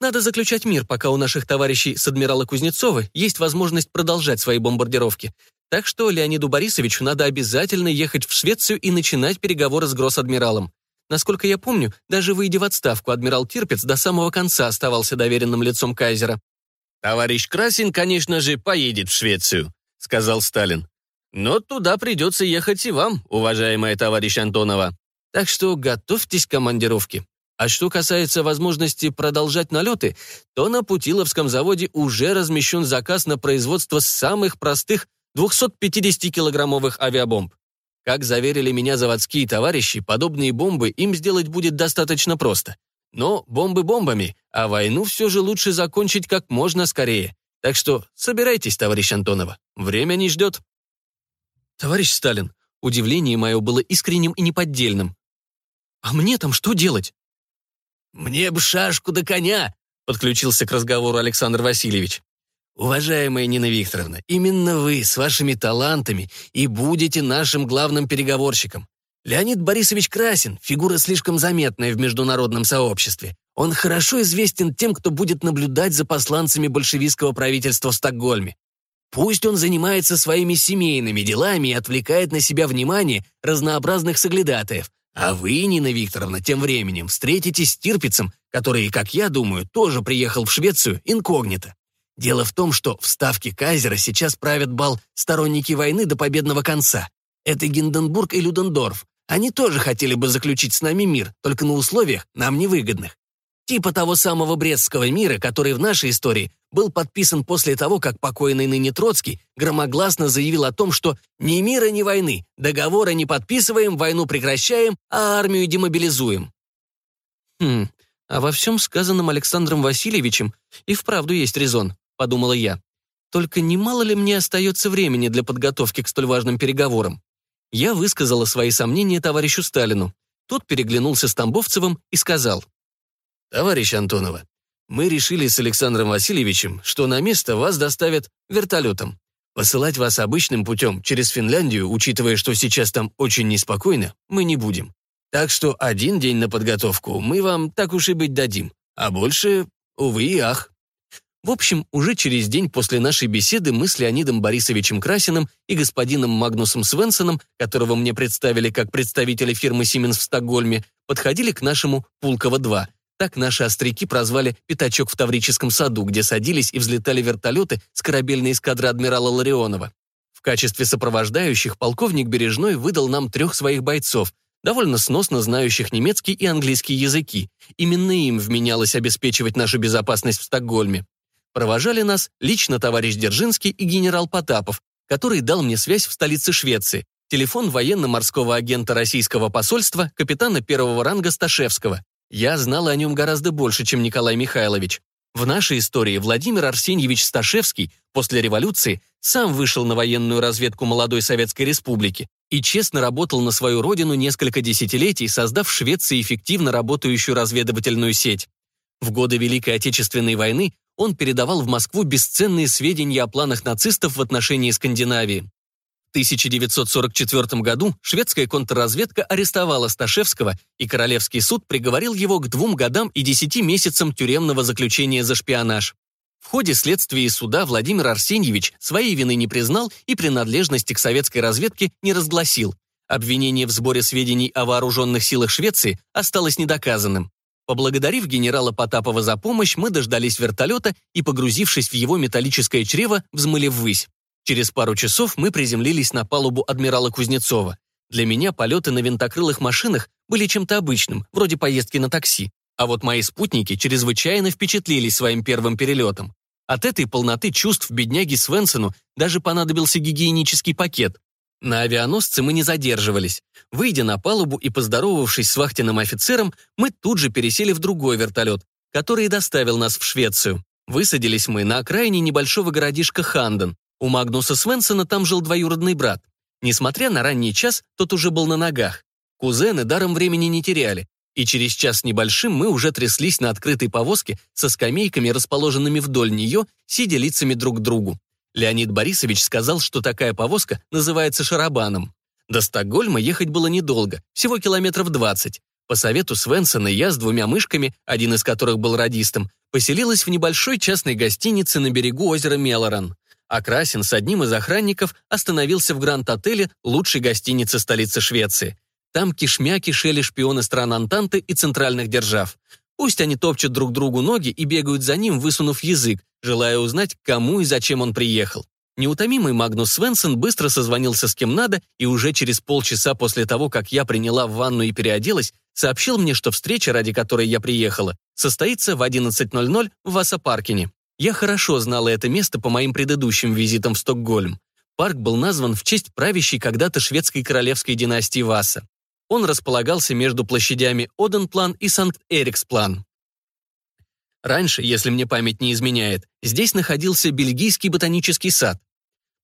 «Надо заключать мир, пока у наших товарищей с адмирала Кузнецова есть возможность продолжать свои бомбардировки. Так что Леониду Борисовичу надо обязательно ехать в Швецию и начинать переговоры с гросс-адмиралом. Насколько я помню, даже выйдя в отставку, адмирал Тирпиц до самого конца оставался доверенным лицом кайзера. «Товарищ Красин, конечно же, поедет в Швецию», — сказал Сталин. «Но туда придется ехать и вам, уважаемая товарищ Антонова. Так что готовьтесь к командировке. А что касается возможности продолжать налеты, то на Путиловском заводе уже размещен заказ на производство самых простых 250-килограммовых авиабомб. Как заверили меня заводские товарищи, подобные бомбы им сделать будет достаточно просто. Но бомбы бомбами, а войну все же лучше закончить как можно скорее. Так что собирайтесь, товарищ Антонова, время не ждет. Товарищ Сталин, удивление мое было искренним и неподдельным. А мне там что делать? Мне бы шашку до коня, подключился к разговору Александр Васильевич. Уважаемая Нина Викторовна, именно вы с вашими талантами и будете нашим главным переговорщиком. Леонид Борисович Красин – фигура слишком заметная в международном сообществе. Он хорошо известен тем, кто будет наблюдать за посланцами большевистского правительства в Стокгольме. Пусть он занимается своими семейными делами и отвлекает на себя внимание разнообразных соглядатаев, а вы, Нина Викторовна, тем временем встретитесь с Тирпицем, который, как я думаю, тоже приехал в Швецию инкогнито. Дело в том, что в ставке Кайзера сейчас правят бал сторонники войны до победного конца. Это Гинденбург и Людендорф. Они тоже хотели бы заключить с нами мир, только на условиях нам невыгодных. Типа того самого Брестского мира, который в нашей истории был подписан после того, как покойный ныне Троцкий громогласно заявил о том, что ни мира, ни войны, договора не подписываем, войну прекращаем, а армию демобилизуем. Хм, а во всем сказанном Александром Васильевичем и вправду есть резон, подумала я. Только немало ли мне остается времени для подготовки к столь важным переговорам? Я высказала свои сомнения товарищу Сталину. Тот переглянулся с Тамбовцевым и сказал. «Товарищ Антонова, мы решили с Александром Васильевичем, что на место вас доставят вертолетом. Посылать вас обычным путем через Финляндию, учитывая, что сейчас там очень неспокойно, мы не будем. Так что один день на подготовку мы вам так уж и быть дадим, а больше, увы и ах». В общем, уже через день после нашей беседы мы с Леонидом Борисовичем Красиным и господином Магнусом Свенсоном, которого мне представили как представителя фирмы «Сименс» в Стокгольме, подходили к нашему Пулково-2, так наши остряки прозвали «пятачок в Таврическом саду», где садились и взлетали вертолеты с корабельной эскадры адмирала Ларионова. В качестве сопровождающих полковник Бережной выдал нам трех своих бойцов, довольно сносно знающих немецкий и английский языки. Именно им вменялось обеспечивать нашу безопасность в Стокгольме. Провожали нас лично товарищ Держинский и генерал Потапов, который дал мне связь в столице Швеции, телефон военно-морского агента российского посольства, капитана первого ранга Сташевского. Я знала о нем гораздо больше, чем Николай Михайлович. В нашей истории Владимир Арсеньевич Сташевский после революции сам вышел на военную разведку молодой Советской Республики и честно работал на свою родину несколько десятилетий, создав в Швеции эффективно работающую разведывательную сеть. В годы Великой Отечественной войны он передавал в Москву бесценные сведения о планах нацистов в отношении Скандинавии. 1944 году шведская контрразведка арестовала Сташевского, и Королевский суд приговорил его к двум годам и десяти месяцам тюремного заключения за шпионаж. В ходе следствия и суда Владимир Арсеньевич своей вины не признал и принадлежности к советской разведке не разгласил. Обвинение в сборе сведений о вооруженных силах Швеции осталось недоказанным. Поблагодарив генерала Потапова за помощь, мы дождались вертолета и, погрузившись в его металлическое чрево, взмыли ввысь. Через пару часов мы приземлились на палубу адмирала Кузнецова. Для меня полеты на винтокрылых машинах были чем-то обычным, вроде поездки на такси. А вот мои спутники чрезвычайно впечатлились своим первым перелетом. От этой полноты чувств бедняги Свенсону даже понадобился гигиенический пакет. На авианосце мы не задерживались. Выйдя на палубу и поздоровавшись с вахтенным офицером, мы тут же пересели в другой вертолет, который доставил нас в Швецию. Высадились мы на окраине небольшого городишка Ханден. У Магнуса Свенсона там жил двоюродный брат. Несмотря на ранний час, тот уже был на ногах. Кузены даром времени не теряли, и через час небольшим мы уже тряслись на открытой повозке со скамейками, расположенными вдоль нее, сидя лицами друг к другу. Леонид Борисович сказал, что такая повозка называется шарабаном. До Стокгольма ехать было недолго, всего километров 20. По совету Свенсона я с двумя мышками, один из которых был радистом, поселилась в небольшой частной гостинице на берегу озера Мелоран а Красин с одним из охранников остановился в Гранд-отеле лучшей гостиницы столицы Швеции. Там кишмя кишели шпионы стран Антанты и центральных держав. Пусть они топчут друг другу ноги и бегают за ним, высунув язык, желая узнать, кому и зачем он приехал. Неутомимый Магнус Свенсон быстро созвонился с кем надо и уже через полчаса после того, как я приняла ванну и переоделась, сообщил мне, что встреча, ради которой я приехала, состоится в 11.00 в Васапаркине. Я хорошо знала это место по моим предыдущим визитам в Стокгольм. Парк был назван в честь правящей когда-то шведской королевской династии Васа. Он располагался между площадями Оденплан и Санкт-Эриксплан. Раньше, если мне память не изменяет, здесь находился бельгийский ботанический сад.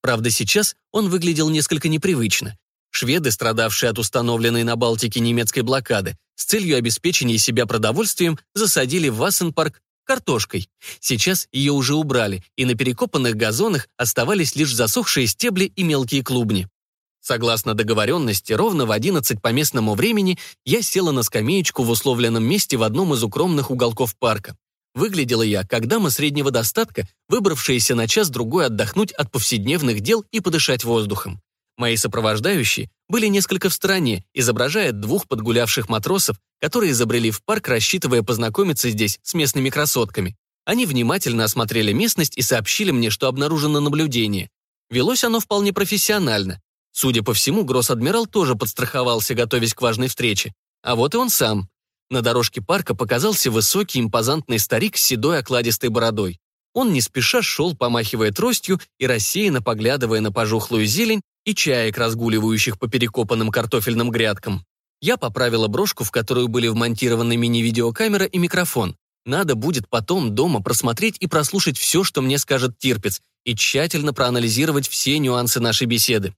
Правда, сейчас он выглядел несколько непривычно. Шведы, страдавшие от установленной на Балтике немецкой блокады, с целью обеспечения себя продовольствием, засадили в Вассенпарк картошкой. Сейчас ее уже убрали, и на перекопанных газонах оставались лишь засохшие стебли и мелкие клубни. Согласно договоренности, ровно в 11 по местному времени я села на скамеечку в условленном месте в одном из укромных уголков парка. Выглядела я, как дама среднего достатка, выбравшаяся на час-другой отдохнуть от повседневных дел и подышать воздухом. Мои сопровождающие были несколько в стороне, изображая двух подгулявших матросов, которые изобрели в парк, рассчитывая познакомиться здесь с местными красотками. Они внимательно осмотрели местность и сообщили мне, что обнаружено наблюдение. Велось оно вполне профессионально. Судя по всему, гросс-адмирал тоже подстраховался, готовясь к важной встрече. А вот и он сам. На дорожке парка показался высокий импозантный старик с седой окладистой бородой. Он не спеша шел, помахивая тростью и рассеянно поглядывая на пожухлую зелень и чаек, разгуливающих по перекопанным картофельным грядкам. Я поправила брошку, в которую были вмонтированы мини-видеокамера и микрофон. Надо будет потом дома просмотреть и прослушать все, что мне скажет Тирпиц, и тщательно проанализировать все нюансы нашей беседы.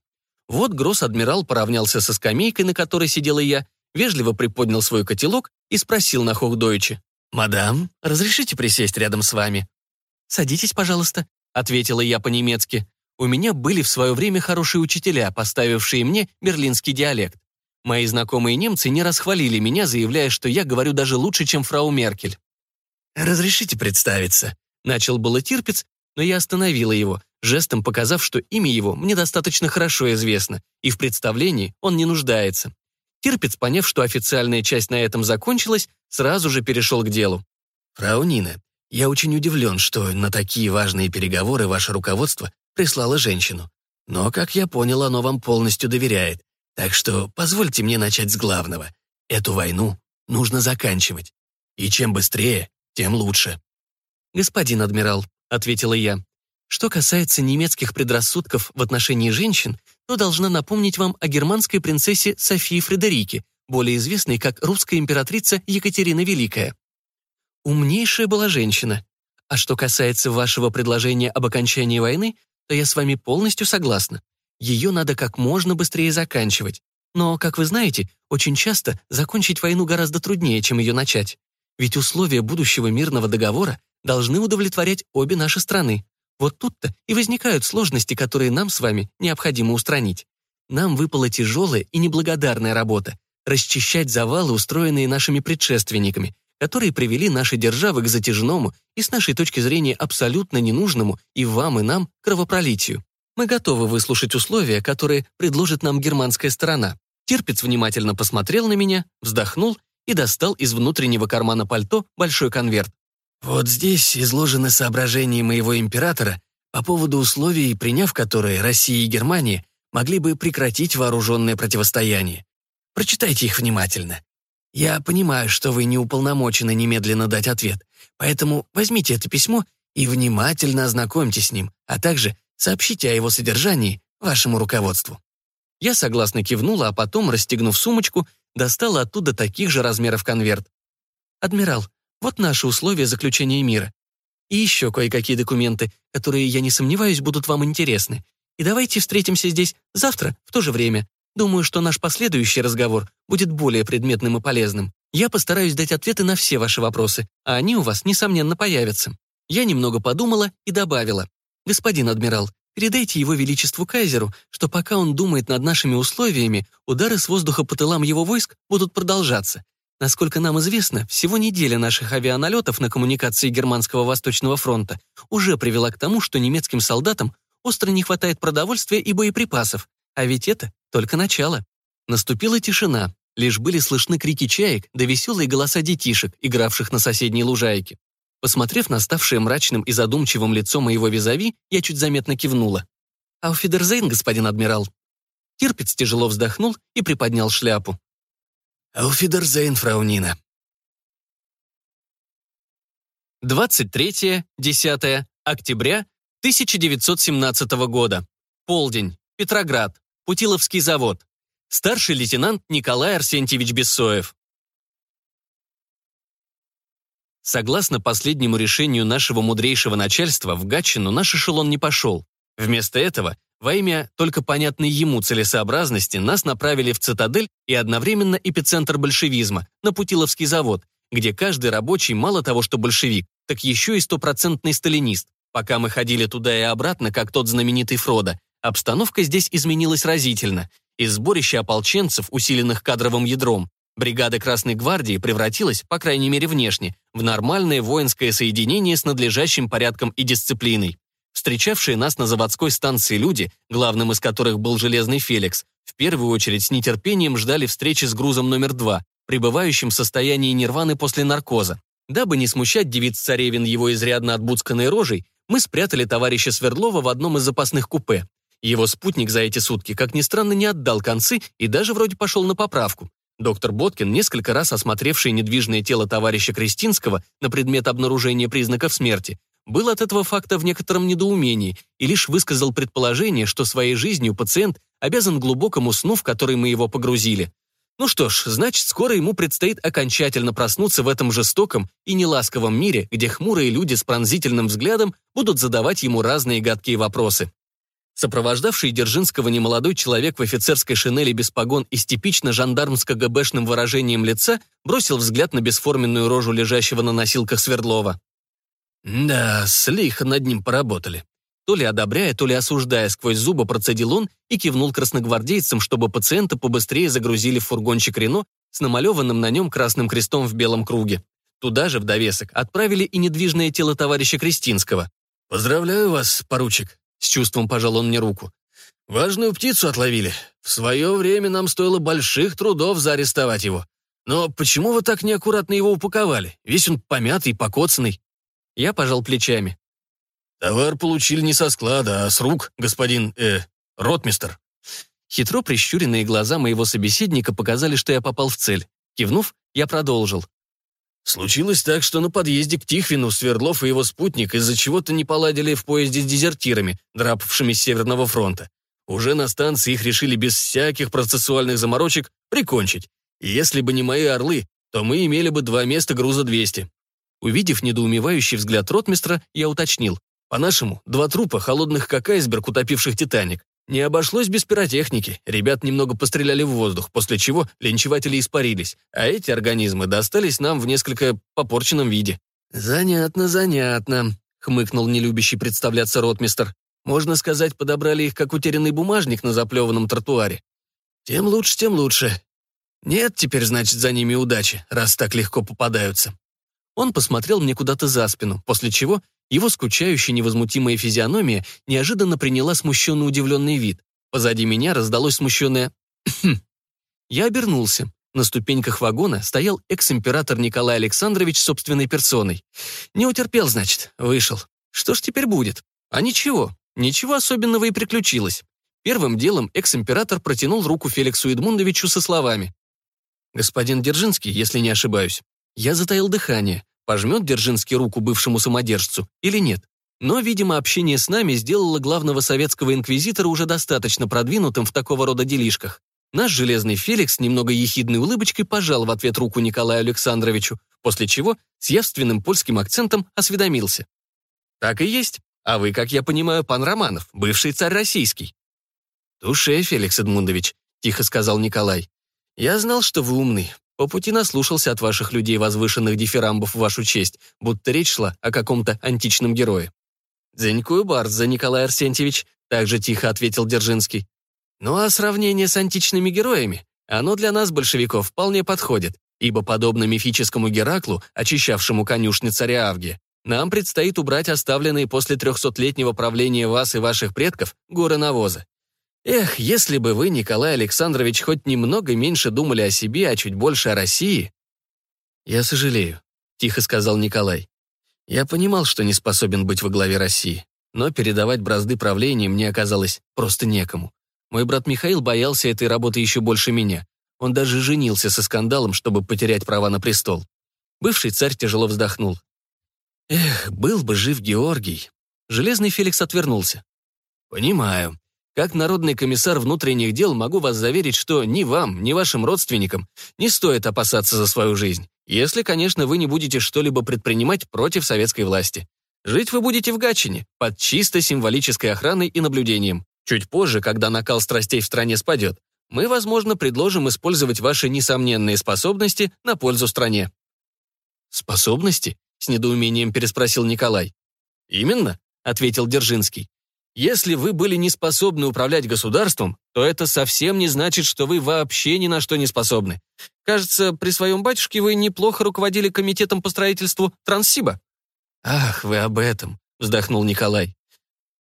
Вот гросс-адмирал поравнялся со скамейкой, на которой сидела я, вежливо приподнял свой котелок и спросил на хохдойче. «Мадам, разрешите присесть рядом с вами?» «Садитесь, пожалуйста», — ответила я по-немецки. У меня были в свое время хорошие учителя, поставившие мне берлинский диалект. Мои знакомые немцы не расхвалили меня, заявляя, что я говорю даже лучше, чем фрау Меркель. «Разрешите представиться», — начал было Тирпиц, но я остановила его, жестом показав, что имя его мне достаточно хорошо известно, и в представлении он не нуждается. Тирпиц, поняв, что официальная часть на этом закончилась, сразу же перешел к делу. «Фрау Нина, я очень удивлен, что на такие важные переговоры ваше руководство прислало женщину. Но, как я понял, оно вам полностью доверяет. Так что позвольте мне начать с главного. Эту войну нужно заканчивать. И чем быстрее, тем лучше». «Господин адмирал», — ответила я, «что касается немецких предрассудков в отношении женщин, то должна напомнить вам о германской принцессе Софии Фредерике, более известной как русская императрица Екатерина Великая. Умнейшая была женщина. А что касается вашего предложения об окончании войны, то я с вами полностью согласна. Ее надо как можно быстрее заканчивать. Но, как вы знаете, очень часто закончить войну гораздо труднее, чем ее начать. Ведь условия будущего мирного договора должны удовлетворять обе наши страны. Вот тут-то и возникают сложности, которые нам с вами необходимо устранить. Нам выпала тяжелая и неблагодарная работа – расчищать завалы, устроенные нашими предшественниками, которые привели наши державы к затяжному и, с нашей точки зрения, абсолютно ненужному и вам, и нам кровопролитию. Мы готовы выслушать условия, которые предложит нам германская сторона. Терпец внимательно посмотрел на меня, вздохнул и достал из внутреннего кармана пальто большой конверт. Вот здесь изложены соображения моего императора по поводу условий, приняв которые Россия и Германия могли бы прекратить вооруженное противостояние. Прочитайте их внимательно. Я понимаю, что вы не уполномочены немедленно дать ответ, поэтому возьмите это письмо и внимательно ознакомьтесь с ним, а также сообщите о его содержании вашему руководству». Я согласно кивнула, а потом, расстегнув сумочку, достала оттуда таких же размеров конверт. «Адмирал, вот наши условия заключения мира. И еще кое-какие документы, которые, я не сомневаюсь, будут вам интересны. И давайте встретимся здесь завтра в то же время. Думаю, что наш последующий разговор будет более предметным и полезным. Я постараюсь дать ответы на все ваши вопросы, а они у вас, несомненно, появятся». Я немного подумала и добавила. «Господин адмирал, передайте его величеству кайзеру, что пока он думает над нашими условиями, удары с воздуха по тылам его войск будут продолжаться. Насколько нам известно, всего неделя наших авианалетов на коммуникации Германского Восточного фронта уже привела к тому, что немецким солдатам остро не хватает продовольствия и боеприпасов, а ведь это только начало. Наступила тишина, лишь были слышны крики чаек да веселые голоса детишек, игравших на соседней лужайке. Посмотрев на ставшее мрачным и задумчивым лицо моего визави, я чуть заметно кивнула. «Ауфидерзейн, господин адмирал». Тирпиц тяжело вздохнул и приподнял шляпу. «Ауфидерзейн, фрау Нина». 23-10 октября 1917 года. Полдень. Петроград. Путиловский завод. Старший лейтенант Николай Арсентьевич Бессоев. Согласно последнему решению нашего мудрейшего начальства, в Гатчину наш эшелон не пошел. Вместо этого, во имя только понятной ему целесообразности, нас направили в цитадель и одновременно эпицентр большевизма, на Путиловский завод, где каждый рабочий мало того, что большевик, так еще и стопроцентный сталинист. Пока мы ходили туда и обратно, как тот знаменитый Фродо, Обстановка здесь изменилась разительно. Из сборища ополченцев, усиленных кадровым ядром, Бригада Красной Гвардии превратилась, по крайней мере внешне, в нормальное воинское соединение с надлежащим порядком и дисциплиной. Встречавшие нас на заводской станции люди, главным из которых был Железный Феликс, в первую очередь с нетерпением ждали встречи с грузом номер два, пребывающим в состоянии нирваны после наркоза. Дабы не смущать девиц царевин его изрядно отбуцканной рожей, мы спрятали товарища Свердлова в одном из запасных купе. Его спутник за эти сутки, как ни странно, не отдал концы и даже вроде пошел на поправку. Доктор Боткин, несколько раз осмотревший недвижное тело товарища Кристинского на предмет обнаружения признаков смерти, был от этого факта в некотором недоумении и лишь высказал предположение, что своей жизнью пациент обязан глубокому сну, в который мы его погрузили. Ну что ж, значит, скоро ему предстоит окончательно проснуться в этом жестоком и неласковом мире, где хмурые люди с пронзительным взглядом будут задавать ему разные гадкие вопросы. Сопровождавший Держинского немолодой человек в офицерской шинели без погон и с типично жандармско-ГБшным выражением лица бросил взгляд на бесформенную рожу лежащего на носилках Свердлова. Да, слихо над ним поработали. То ли одобряя, то ли осуждая сквозь зубы, процедил он и кивнул красногвардейцам, чтобы пациента побыстрее загрузили в фургончик Рено с намалеванным на нем красным крестом в белом круге. Туда же, в довесок, отправили и недвижное тело товарища Кристинского. «Поздравляю вас, поручик», — с чувством пожал он мне руку. «Важную птицу отловили. В свое время нам стоило больших трудов заарестовать его. Но почему вы так неаккуратно его упаковали? Весь он помятый, покоцанный». Я пожал плечами. «Товар получили не со склада, а с рук, господин, э, ротмистер». Хитро прищуренные глаза моего собеседника показали, что я попал в цель. Кивнув, я продолжил. Случилось так, что на подъезде к Тихвину Свердлов и его спутник из-за чего-то не поладили в поезде с дезертирами, драпавшими с Северного фронта. Уже на станции их решили без всяких процессуальных заморочек прикончить. И если бы не мои орлы, то мы имели бы два места груза 200. Увидев недоумевающий взгляд ротмистра, я уточнил. По-нашему, два трупа, холодных как айсберг, утопивших «Титаник». Не обошлось без пиротехники. Ребят немного постреляли в воздух, после чего линчеватели испарились, а эти организмы достались нам в несколько попорченном виде. «Занятно, занятно», — хмыкнул нелюбящий представляться ротмистер. «Можно сказать, подобрали их, как утерянный бумажник на заплеванном тротуаре. Тем лучше, тем лучше. Нет теперь, значит, за ними удачи, раз так легко попадаются». Он посмотрел мне куда-то за спину, после чего его скучающая невозмутимая физиономия неожиданно приняла смущенно удивленный вид. Позади меня раздалось смущенное. Я обернулся. На ступеньках вагона стоял экс-император Николай Александрович собственной персоной. Не утерпел, значит, вышел. Что ж теперь будет? А ничего, ничего особенного и приключилось. Первым делом экс-император протянул руку Феликсу Эдмундовичу со словами. «Господин Держинский, если не ошибаюсь». Я затаил дыхание пожмет Держинский руку бывшему самодержцу или нет. Но, видимо, общение с нами сделало главного советского инквизитора уже достаточно продвинутым в такого рода делишках. Наш железный Феликс немного ехидной улыбочкой пожал в ответ руку Николаю Александровичу, после чего с явственным польским акцентом осведомился. «Так и есть. А вы, как я понимаю, пан Романов, бывший царь российский». «Туше, Феликс Эдмундович», — тихо сказал Николай. «Я знал, что вы умный. По пути наслушался от ваших людей возвышенных дифирамбов в вашу честь, будто речь шла о каком-то античном герое. «Дзенькую за Николай Арсентьевич», — также тихо ответил Держинский. «Ну а сравнение с античными героями, оно для нас, большевиков, вполне подходит, ибо, подобно мифическому Гераклу, очищавшему конюшни царя Авгия, нам предстоит убрать оставленные после трехсотлетнего правления вас и ваших предков горы навоза. Эх, если бы вы, Николай Александрович, хоть немного меньше думали о себе, а чуть больше о России. Я сожалею, тихо сказал Николай. Я понимал, что не способен быть во главе России, но передавать бразды правления мне оказалось просто некому. Мой брат Михаил боялся этой работы еще больше меня. Он даже женился со скандалом, чтобы потерять права на престол. Бывший царь тяжело вздохнул. Эх, был бы жив Георгий. Железный Феликс отвернулся. Понимаю. Как народный комиссар внутренних дел могу вас заверить, что ни вам, ни вашим родственникам не стоит опасаться за свою жизнь, если, конечно, вы не будете что-либо предпринимать против советской власти. Жить вы будете в Гатчине, под чисто символической охраной и наблюдением. Чуть позже, когда накал страстей в стране спадет, мы, возможно, предложим использовать ваши несомненные способности на пользу стране». «Способности?» — с недоумением переспросил Николай. «Именно», — ответил Держинский. Если вы были не способны управлять государством, то это совсем не значит, что вы вообще ни на что не способны. Кажется, при своем батюшке вы неплохо руководили комитетом по строительству Транссиба». «Ах, вы об этом», — вздохнул Николай.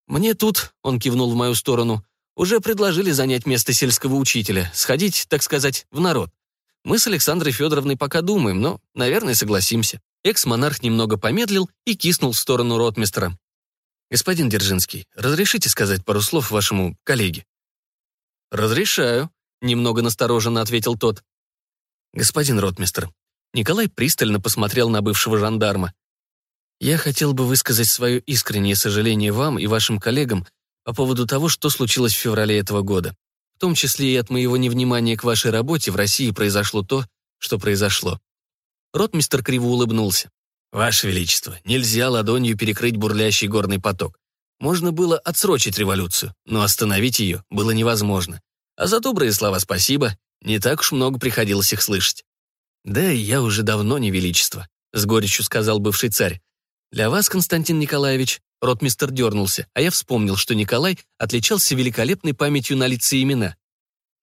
«Мне тут», — он кивнул в мою сторону, «уже предложили занять место сельского учителя, сходить, так сказать, в народ. Мы с Александрой Федоровной пока думаем, но, наверное, согласимся». Экс-монарх немного помедлил и киснул в сторону ротмистра. «Господин Держинский, разрешите сказать пару слов вашему коллеге?» «Разрешаю», — немного настороженно ответил тот. «Господин ротмистр». Николай пристально посмотрел на бывшего жандарма. «Я хотел бы высказать свое искреннее сожаление вам и вашим коллегам по поводу того, что случилось в феврале этого года. В том числе и от моего невнимания к вашей работе в России произошло то, что произошло». Ротмистр криво улыбнулся. «Ваше Величество, нельзя ладонью перекрыть бурлящий горный поток. Можно было отсрочить революцию, но остановить ее было невозможно. А за добрые слова спасибо, не так уж много приходилось их слышать. «Да и я уже давно не величество», — с горечью сказал бывший царь. «Для вас, Константин Николаевич, ротмистер дернулся, а я вспомнил, что Николай отличался великолепной памятью на лица и имена.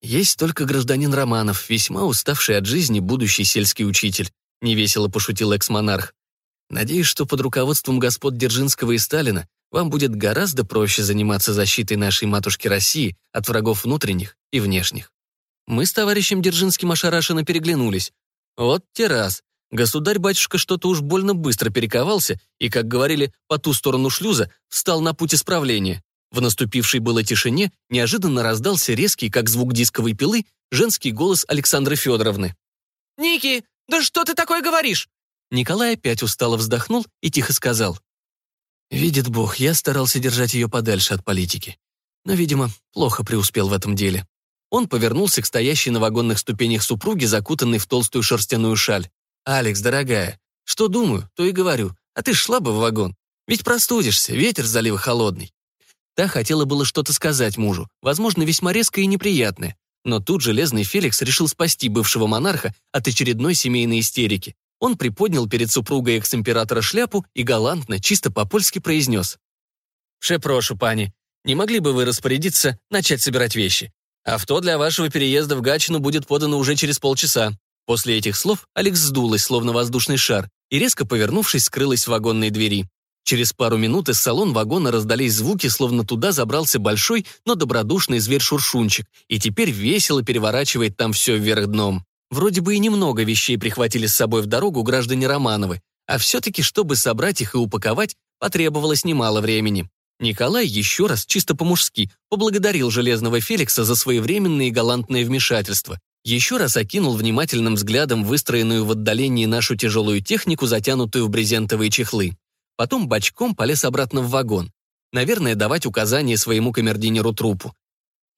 Есть только гражданин Романов, весьма уставший от жизни будущий сельский учитель», — невесело пошутил экс-монарх. «Надеюсь, что под руководством господ Дзержинского и Сталина вам будет гораздо проще заниматься защитой нашей матушки России от врагов внутренних и внешних». Мы с товарищем Держинским ошарашенно переглянулись. Вот те раз. Государь-батюшка что-то уж больно быстро перековался и, как говорили, по ту сторону шлюза, встал на путь исправления. В наступившей было тишине неожиданно раздался резкий, как звук дисковой пилы, женский голос Александры Федоровны. «Ники, да что ты такое говоришь?» Николай опять устало вздохнул и тихо сказал. «Видит Бог, я старался держать ее подальше от политики. Но, видимо, плохо преуспел в этом деле. Он повернулся к стоящей на вагонных ступенях супруге, закутанной в толстую шерстяную шаль. «Алекс, дорогая, что думаю, то и говорю. А ты шла бы в вагон. Ведь простудишься, ветер с залива холодный». Та хотела было что-то сказать мужу, возможно, весьма резкое и неприятное. Но тут железный Феликс решил спасти бывшего монарха от очередной семейной истерики. Он приподнял перед супругой экс-императора шляпу и галантно, чисто по-польски произнес. «Шепрошу, пани, не могли бы вы распорядиться начать собирать вещи? Авто для вашего переезда в Гатчину будет подано уже через полчаса». После этих слов Алекс сдулась, словно воздушный шар, и, резко повернувшись, скрылась в вагонной двери. Через пару минут из салон вагона раздались звуки, словно туда забрался большой, но добродушный зверь-шуршунчик, и теперь весело переворачивает там все вверх дном. Вроде бы и немного вещей прихватили с собой в дорогу граждане Романовы, а все-таки, чтобы собрать их и упаковать, потребовалось немало времени. Николай еще раз, чисто по-мужски, поблагодарил Железного Феликса за своевременное и галантное вмешательство. Еще раз окинул внимательным взглядом выстроенную в отдалении нашу тяжелую технику, затянутую в брезентовые чехлы. Потом бочком полез обратно в вагон. Наверное, давать указания своему камердинеру трупу.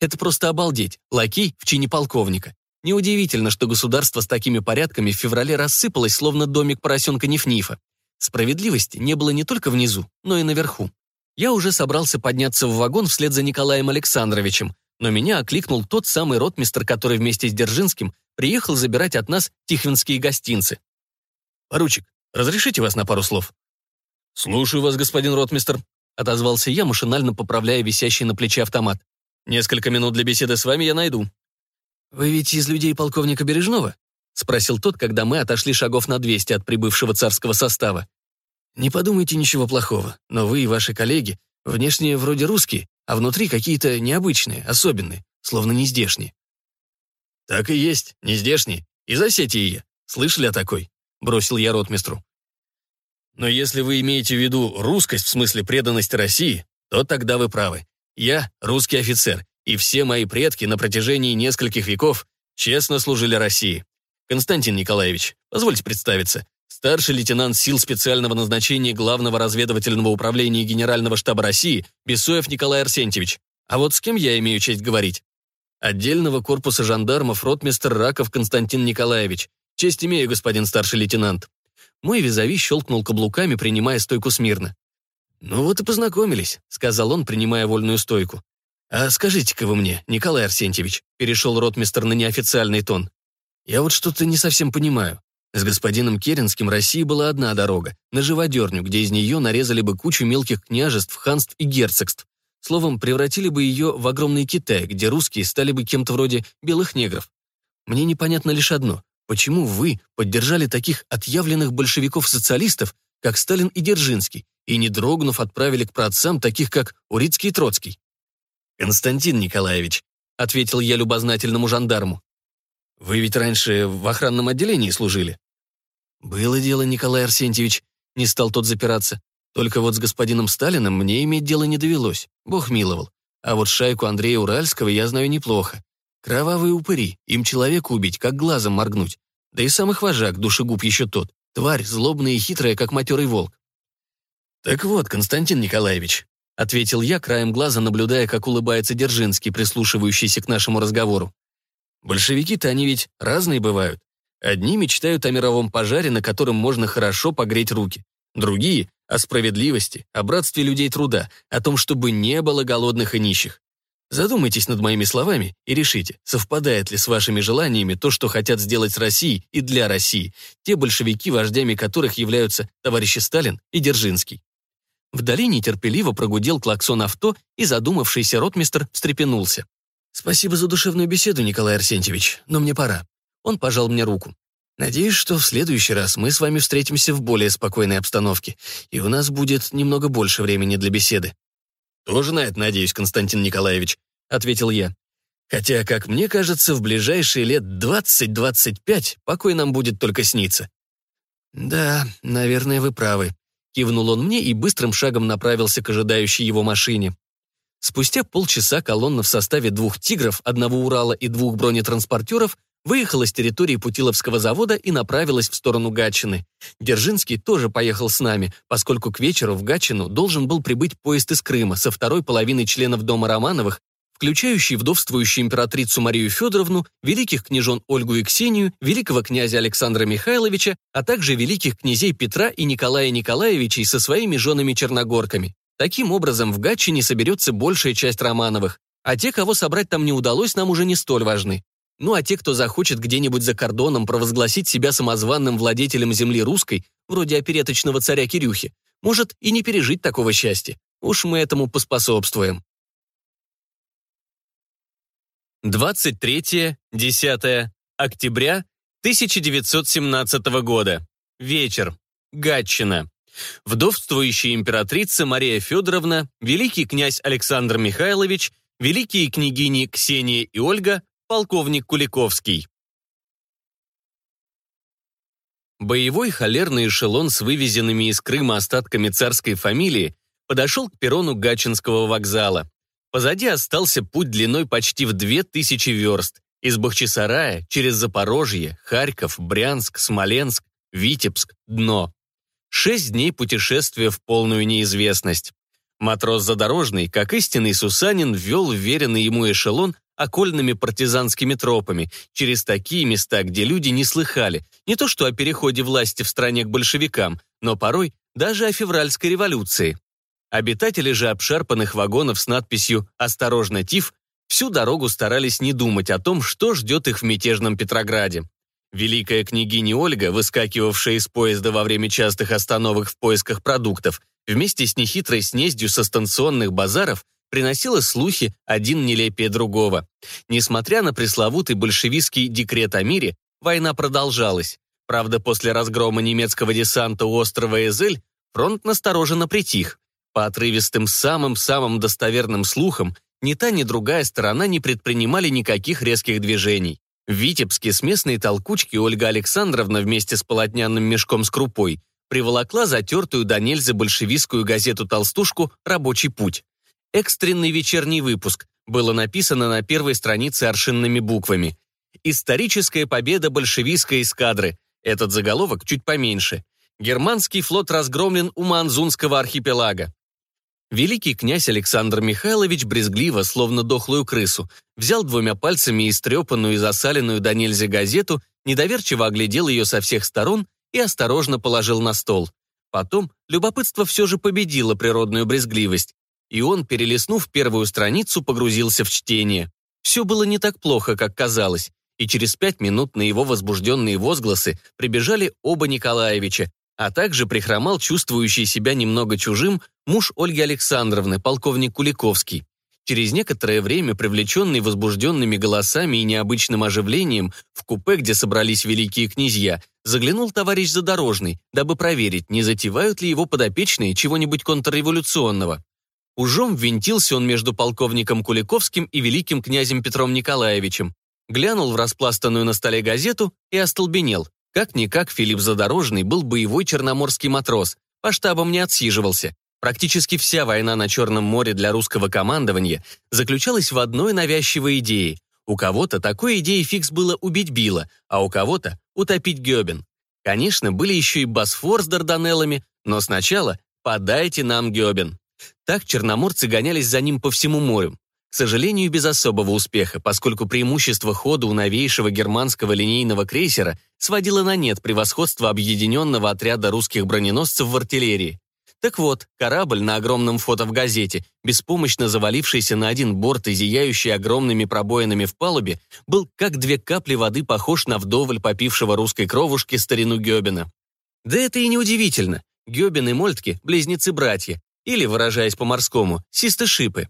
Это просто обалдеть. Лакей в чине полковника. Неудивительно, что государство с такими порядками в феврале рассыпалось, словно домик поросенка Ниф-Нифа. Справедливости не было не только внизу, но и наверху. Я уже собрался подняться в вагон вслед за Николаем Александровичем, но меня окликнул тот самый ротмистр, который вместе с Держинским приехал забирать от нас тихвинские гостинцы. «Поручик, разрешите вас на пару слов?» «Слушаю вас, господин ротмистр», — отозвался я, машинально поправляя висящий на плече автомат. «Несколько минут для беседы с вами я найду». «Вы ведь из людей полковника Бережного?» — спросил тот, когда мы отошли шагов на 200 от прибывшего царского состава. Не подумайте ничего плохого, но вы и ваши коллеги внешне вроде русские, а внутри какие-то необычные, особенные, словно не здешние. Так и есть, не здешние. Из Осетии. Слышали о такой? Бросил я ротмистру. Но если вы имеете в виду русскость в смысле преданности России, то тогда вы правы. Я русский офицер, и все мои предки на протяжении нескольких веков честно служили России. Константин Николаевич, позвольте представиться, старший лейтенант сил специального назначения Главного разведывательного управления Генерального штаба России Бесоев Николай Арсентьевич. А вот с кем я имею честь говорить? Отдельного корпуса жандармов ротмистр Раков Константин Николаевич. Честь имею, господин старший лейтенант. Мой визави щелкнул каблуками, принимая стойку смирно. «Ну вот и познакомились», — сказал он, принимая вольную стойку. «А скажите-ка вы мне, Николай Арсентьевич», — перешел ротмистр на неофициальный тон. «Я вот что-то не совсем понимаю. С господином Керенским России была одна дорога, на живодерню, где из нее нарезали бы кучу мелких княжеств, ханств и герцогств. Словом, превратили бы ее в огромный Китай, где русские стали бы кем-то вроде белых негров. Мне непонятно лишь одно. Почему вы поддержали таких отъявленных большевиков-социалистов, как Сталин и Держинский, и, не дрогнув, отправили к праотцам таких, как Урицкий и Троцкий? «Константин Николаевич», — ответил я любознательному жандарму, «вы ведь раньше в охранном отделении служили?» «Было дело, Николай Арсентьевич», — не стал тот запираться. «Только вот с господином Сталиным мне иметь дело не довелось, бог миловал. А вот шайку Андрея Уральского я знаю неплохо. Кровавые упыри, им человека убить, как глазом моргнуть. Да и сам их вожак, душегуб еще тот. Тварь, злобная и хитрая, как матерый волк. «Так вот, Константин Николаевич», — ответил я, краем глаза наблюдая, как улыбается Держинский, прислушивающийся к нашему разговору. «Большевики-то они ведь разные бывают. Одни мечтают о мировом пожаре, на котором можно хорошо погреть руки. Другие — о справедливости, о братстве людей труда, о том, чтобы не было голодных и нищих. Задумайтесь над моими словами и решите, совпадает ли с вашими желаниями то, что хотят сделать с Россией и для России, те большевики, вождями которых являются товарищи Сталин и Держинский. Вдали нетерпеливо прогудел клаксон авто, и задумавшийся ротмистр встрепенулся. «Спасибо за душевную беседу, Николай Арсентьевич, но мне пора». Он пожал мне руку. «Надеюсь, что в следующий раз мы с вами встретимся в более спокойной обстановке, и у нас будет немного больше времени для беседы. «Тоже на это надеюсь, Константин Николаевич», — ответил я. «Хотя, как мне кажется, в ближайшие лет 20-25 покой нам будет только сниться». «Да, наверное, вы правы», — кивнул он мне и быстрым шагом направился к ожидающей его машине. Спустя полчаса колонна в составе двух «Тигров», одного «Урала» и двух бронетранспортеров выехала с территории Путиловского завода и направилась в сторону Гатчины. Держинский тоже поехал с нами, поскольку к вечеру в Гатчину должен был прибыть поезд из Крыма со второй половиной членов Дома Романовых, включающий вдовствующую императрицу Марию Федоровну, великих княжон Ольгу и Ксению, великого князя Александра Михайловича, а также великих князей Петра и Николая Николаевичей со своими женами-черногорками. Таким образом, в Гатчине соберется большая часть Романовых, а те, кого собрать там не удалось, нам уже не столь важны. Ну а те, кто захочет где-нибудь за кордоном провозгласить себя самозванным владетелем земли русской, вроде опереточного царя Кирюхи, может и не пережить такого счастья. Уж мы этому поспособствуем. 23-10 октября 1917 года. Вечер. Гатчина. Вдовствующая императрица Мария Федоровна, великий князь Александр Михайлович, великие княгини Ксения и Ольга полковник Куликовский. Боевой холерный эшелон с вывезенными из Крыма остатками царской фамилии подошел к перрону Гатчинского вокзала. Позади остался путь длиной почти в 2000 верст. Из Бахчисарая через Запорожье, Харьков, Брянск, Смоленск, Витебск, Дно. Шесть дней путешествия в полную неизвестность. Матрос Задорожный, как истинный Сусанин, ввел веренный ему эшелон окольными партизанскими тропами, через такие места, где люди не слыхали, не то что о переходе власти в стране к большевикам, но порой даже о февральской революции. Обитатели же обшарпанных вагонов с надписью «Осторожно, Тиф» всю дорогу старались не думать о том, что ждет их в мятежном Петрограде. Великая княгиня Ольга, выскакивавшая из поезда во время частых остановок в поисках продуктов, вместе с нехитрой снездью со станционных базаров приносила слухи один нелепее другого. Несмотря на пресловутый большевистский декрет о мире, война продолжалась. Правда, после разгрома немецкого десанта у острова Эзель фронт настороженно притих. По отрывистым самым-самым достоверным слухам, ни та, ни другая сторона не предпринимали никаких резких движений. В Витебске с местной толкучки Ольга Александровна вместе с полотняным мешком с крупой приволокла затертую до нельзя большевистскую газету «Толстушку» «Рабочий путь». Экстренный вечерний выпуск было написано на первой странице аршинными буквами. «Историческая победа большевистской эскадры». Этот заголовок чуть поменьше. Германский флот разгромлен у Манзунского архипелага. Великий князь Александр Михайлович брезгливо, словно дохлую крысу, взял двумя пальцами истрепанную и засаленную до нельзя газету, недоверчиво оглядел ее со всех сторон и осторожно положил на стол. Потом любопытство все же победило природную брезгливость и он, перелистнув первую страницу, погрузился в чтение. Все было не так плохо, как казалось, и через пять минут на его возбужденные возгласы прибежали оба Николаевича, а также прихромал чувствующий себя немного чужим муж Ольги Александровны, полковник Куликовский. Через некоторое время, привлеченный возбужденными голосами и необычным оживлением, в купе, где собрались великие князья, заглянул товарищ Задорожный, дабы проверить, не затевают ли его подопечные чего-нибудь контрреволюционного. Ужом ввинтился он между полковником Куликовским и великим князем Петром Николаевичем, глянул в распластанную на столе газету и остолбенел. Как-никак Филипп Задорожный был боевой черноморский матрос, по штабам не отсиживался. Практически вся война на Черном море для русского командования заключалась в одной навязчивой идее. У кого-то такой идеей фикс было убить Билла, а у кого-то утопить Гёбен. Конечно, были еще и Босфор с Дарданеллами, но сначала «подайте нам Гёбен». Так черноморцы гонялись за ним по всему морю. К сожалению, без особого успеха, поскольку преимущество хода у новейшего германского линейного крейсера сводило на нет превосходство объединенного отряда русских броненосцев в артиллерии. Так вот, корабль на огромном фото в газете, беспомощно завалившийся на один борт и зияющий огромными пробоинами в палубе, был как две капли воды похож на вдоволь попившего русской кровушки старину Гёбина. Да это и не удивительно. Гёбин и Мольтке – близнецы-братья, или, выражаясь по-морскому, систы-шипы.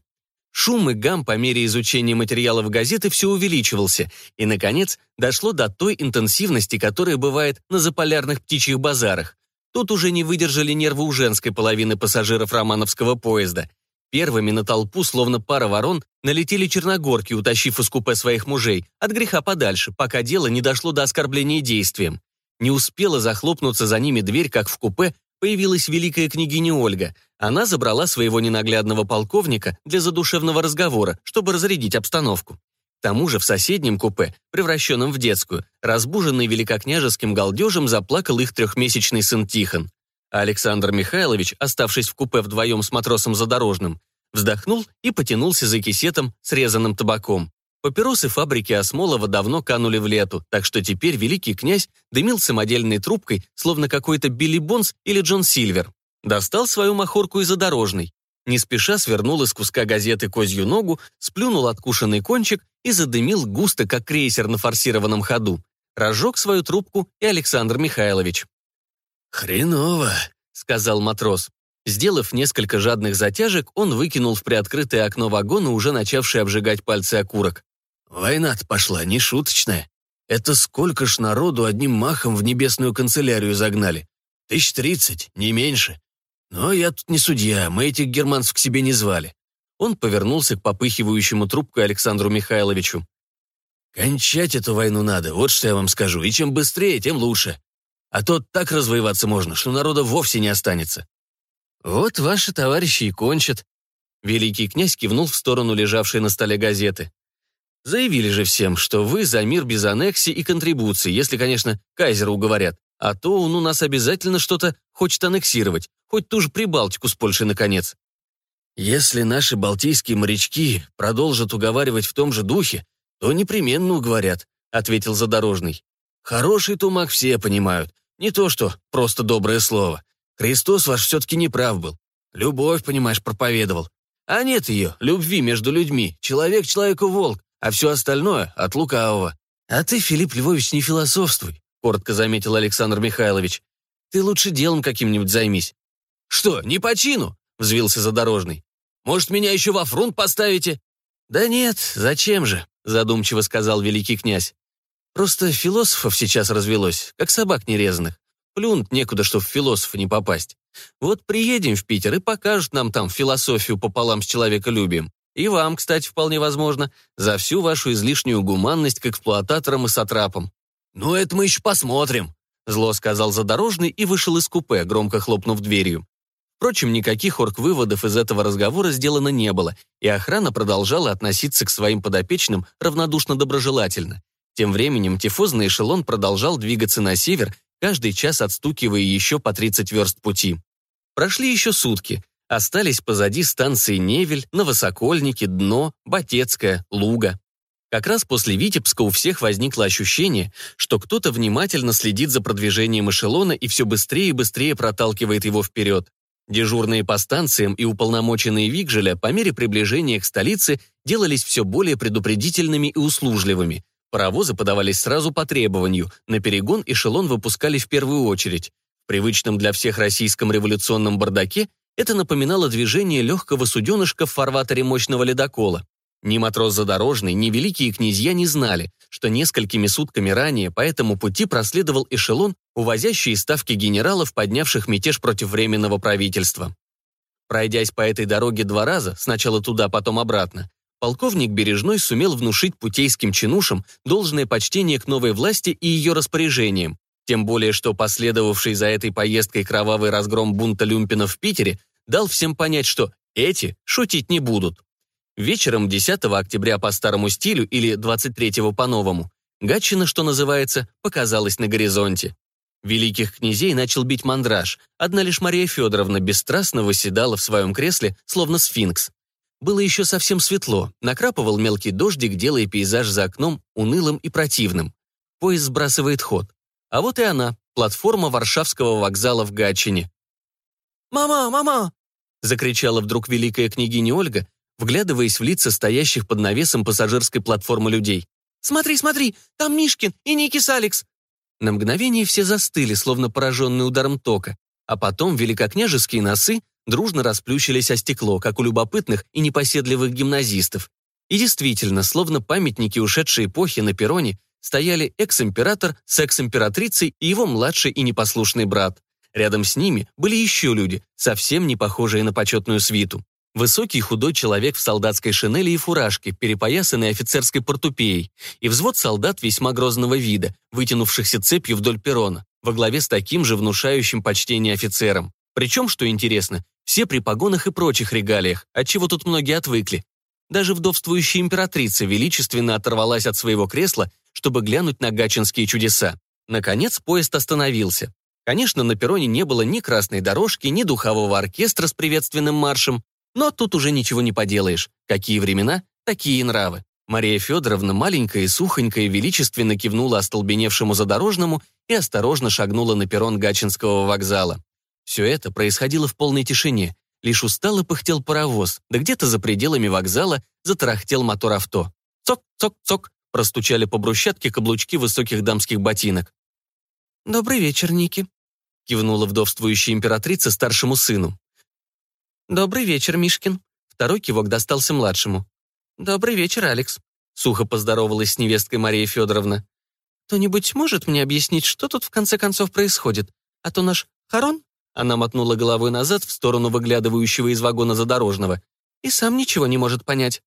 Шум и гам по мере изучения материалов газеты все увеличивался, и, наконец, дошло до той интенсивности, которая бывает на заполярных птичьих базарах. Тут уже не выдержали нервы у женской половины пассажиров романовского поезда. Первыми на толпу, словно пара ворон, налетели черногорки, утащив из купе своих мужей, от греха подальше, пока дело не дошло до оскорбления действием. Не успела захлопнуться за ними дверь, как в купе появилась великая княгиня Ольга. Она забрала своего ненаглядного полковника для задушевного разговора, чтобы разрядить обстановку. К тому же в соседнем купе, превращенном в детскую, разбуженный великокняжеским галдежем, заплакал их трехмесячный сын Тихон. Александр Михайлович, оставшись в купе вдвоем с матросом Задорожным, вздохнул и потянулся за кисетом, срезанным табаком. Папиросы фабрики Осмолова давно канули в лету, так что теперь великий князь дымил самодельной трубкой, словно какой-то Билли Бонс или Джон Сильвер. Достал свою махорку из задорожной. Не спеша свернул из куска газеты козью ногу, сплюнул откушенный кончик и задымил густо, как крейсер на форсированном ходу. Разжег свою трубку и Александр Михайлович. «Хреново», — сказал матрос. Сделав несколько жадных затяжек, он выкинул в приоткрытое окно вагона уже начавший обжигать пальцы окурок. «Война-то пошла, не шуточная. Это сколько ж народу одним махом в небесную канцелярию загнали? Тысяч тридцать, не меньше. Но я тут не судья, мы этих германцев к себе не звали. Он повернулся к попыхивающему трубку Александру Михайловичу. «Кончать эту войну надо, вот что я вам скажу, и чем быстрее, тем лучше. А то так развоеваться можно, что народа вовсе не останется». «Вот ваши товарищи и кончат». Великий князь кивнул в сторону лежавшей на столе газеты. «Заявили же всем, что вы за мир без аннексий и контрибуций, если, конечно, кайзера уговорят. А то он у нас обязательно что-то хочет аннексировать, хоть ту же Прибалтику с Польшей, наконец. Если наши балтийские морячки продолжат уговаривать в том же духе, то непременно уговорят, ответил Задорожный. Хороший тумак все понимают, не то что просто доброе слово. Христос ваш все-таки не прав был. Любовь, понимаешь, проповедовал. А нет ее, любви между людьми. Человек человеку волк, а все остальное от лукавого. А ты, Филипп Львович, не философствуй, коротко заметил Александр Михайлович. Ты лучше делом каким-нибудь займись. Что, не по чину? взвился Задорожный. Может, меня еще во фронт поставите?» «Да нет, зачем же?» — задумчиво сказал великий князь. «Просто философов сейчас развелось, как собак нерезанных. Плюнуть некуда, чтоб в философа не попасть. Вот приедем в Питер и покажут нам там философию пополам с человеколюбием. И вам, кстати, вполне возможно, за всю вашу излишнюю гуманность к эксплуататорам и сатрапам». «Ну, это мы еще посмотрим», — зло сказал Задорожный и вышел из купе, громко хлопнув дверью. Впрочем, никаких орг-выводов из этого разговора сделано не было, и охрана продолжала относиться к своим подопечным равнодушно-доброжелательно. Тем временем тифозный эшелон продолжал двигаться на север, каждый час отстукивая еще по 30 верст пути. Прошли еще сутки. Остались позади станции Невель, Новосокольники, Дно, Батецкая, Луга. Как раз после Витебска у всех возникло ощущение, что кто-то внимательно следит за продвижением эшелона и все быстрее и быстрее проталкивает его вперед. Дежурные по станциям и уполномоченные Вигжеля по мере приближения к столице делались все более предупредительными и услужливыми. Паровозы подавались сразу по требованию, на перегон эшелон выпускали в первую очередь. В привычном для всех российском революционном бардаке это напоминало движение легкого суденышка в фарватере мощного ледокола. Ни матрос задорожный, ни великие князья не знали, что несколькими сутками ранее по этому пути проследовал эшелон, увозящий ставки генералов, поднявших мятеж против Временного правительства. Пройдясь по этой дороге два раза, сначала туда, потом обратно, полковник Бережной сумел внушить путейским чинушам должное почтение к новой власти и ее распоряжениям, тем более что последовавший за этой поездкой кровавый разгром бунта люмпинов в Питере дал всем понять, что эти шутить не будут. Вечером 10 октября по старому стилю или 23 по новому Гатчина, что называется, показалась на горизонте. Великих князей начал бить мандраж. Одна лишь Мария Федоровна бесстрастно восседала в своем кресле, словно сфинкс. Было еще совсем светло, накрапывал мелкий дождик, делая пейзаж за окном унылым и противным. Поезд сбрасывает ход. А вот и она, платформа Варшавского вокзала в Гатчине. «Мама, мама!» — закричала вдруг великая княгиня Ольга, вглядываясь в лица стоящих под навесом пассажирской платформы людей. «Смотри, смотри, там Мишкин и Никис Алекс!» На мгновение все застыли, словно пораженные ударом тока, а потом великокняжеские носы дружно расплющились о стекло, как у любопытных и непоседливых гимназистов. И действительно, словно памятники ушедшей эпохи на перроне, стояли экс-император с экс-императрицей и его младший и непослушный брат. Рядом с ними были еще люди, совсем не похожие на почетную свиту. Высокий худой человек в солдатской шинели и фуражке, перепоясанный офицерской портупеей, и взвод солдат весьма грозного вида, вытянувшихся цепью вдоль перрона, во главе с таким же внушающим почтение офицером. Причем, что интересно, все при погонах и прочих регалиях, от чего тут многие отвыкли. Даже вдовствующая императрица величественно оторвалась от своего кресла, чтобы глянуть на гачинские чудеса. Наконец поезд остановился. Конечно, на перроне не было ни красной дорожки, ни духового оркестра с приветственным маршем, но тут уже ничего не поделаешь. Какие времена, такие нравы. Мария Федоровна, маленькая и сухонькая, величественно кивнула остолбеневшему задорожному и осторожно шагнула на перрон Гачинского вокзала. Все это происходило в полной тишине. Лишь устало пыхтел паровоз, да где-то за пределами вокзала затарахтел мотор авто. Цок-цок-цок простучали по брусчатке каблучки высоких дамских ботинок. «Добрый вечер, Ники», — кивнула вдовствующая императрица старшему сыну. «Добрый вечер, Мишкин». Второй кивок достался младшему. «Добрый вечер, Алекс», — сухо поздоровалась с невесткой Мария Федоровна. «Кто-нибудь может мне объяснить, что тут в конце концов происходит? А то наш Харон...» Она мотнула головой назад в сторону выглядывающего из вагона задорожного. «И сам ничего не может понять».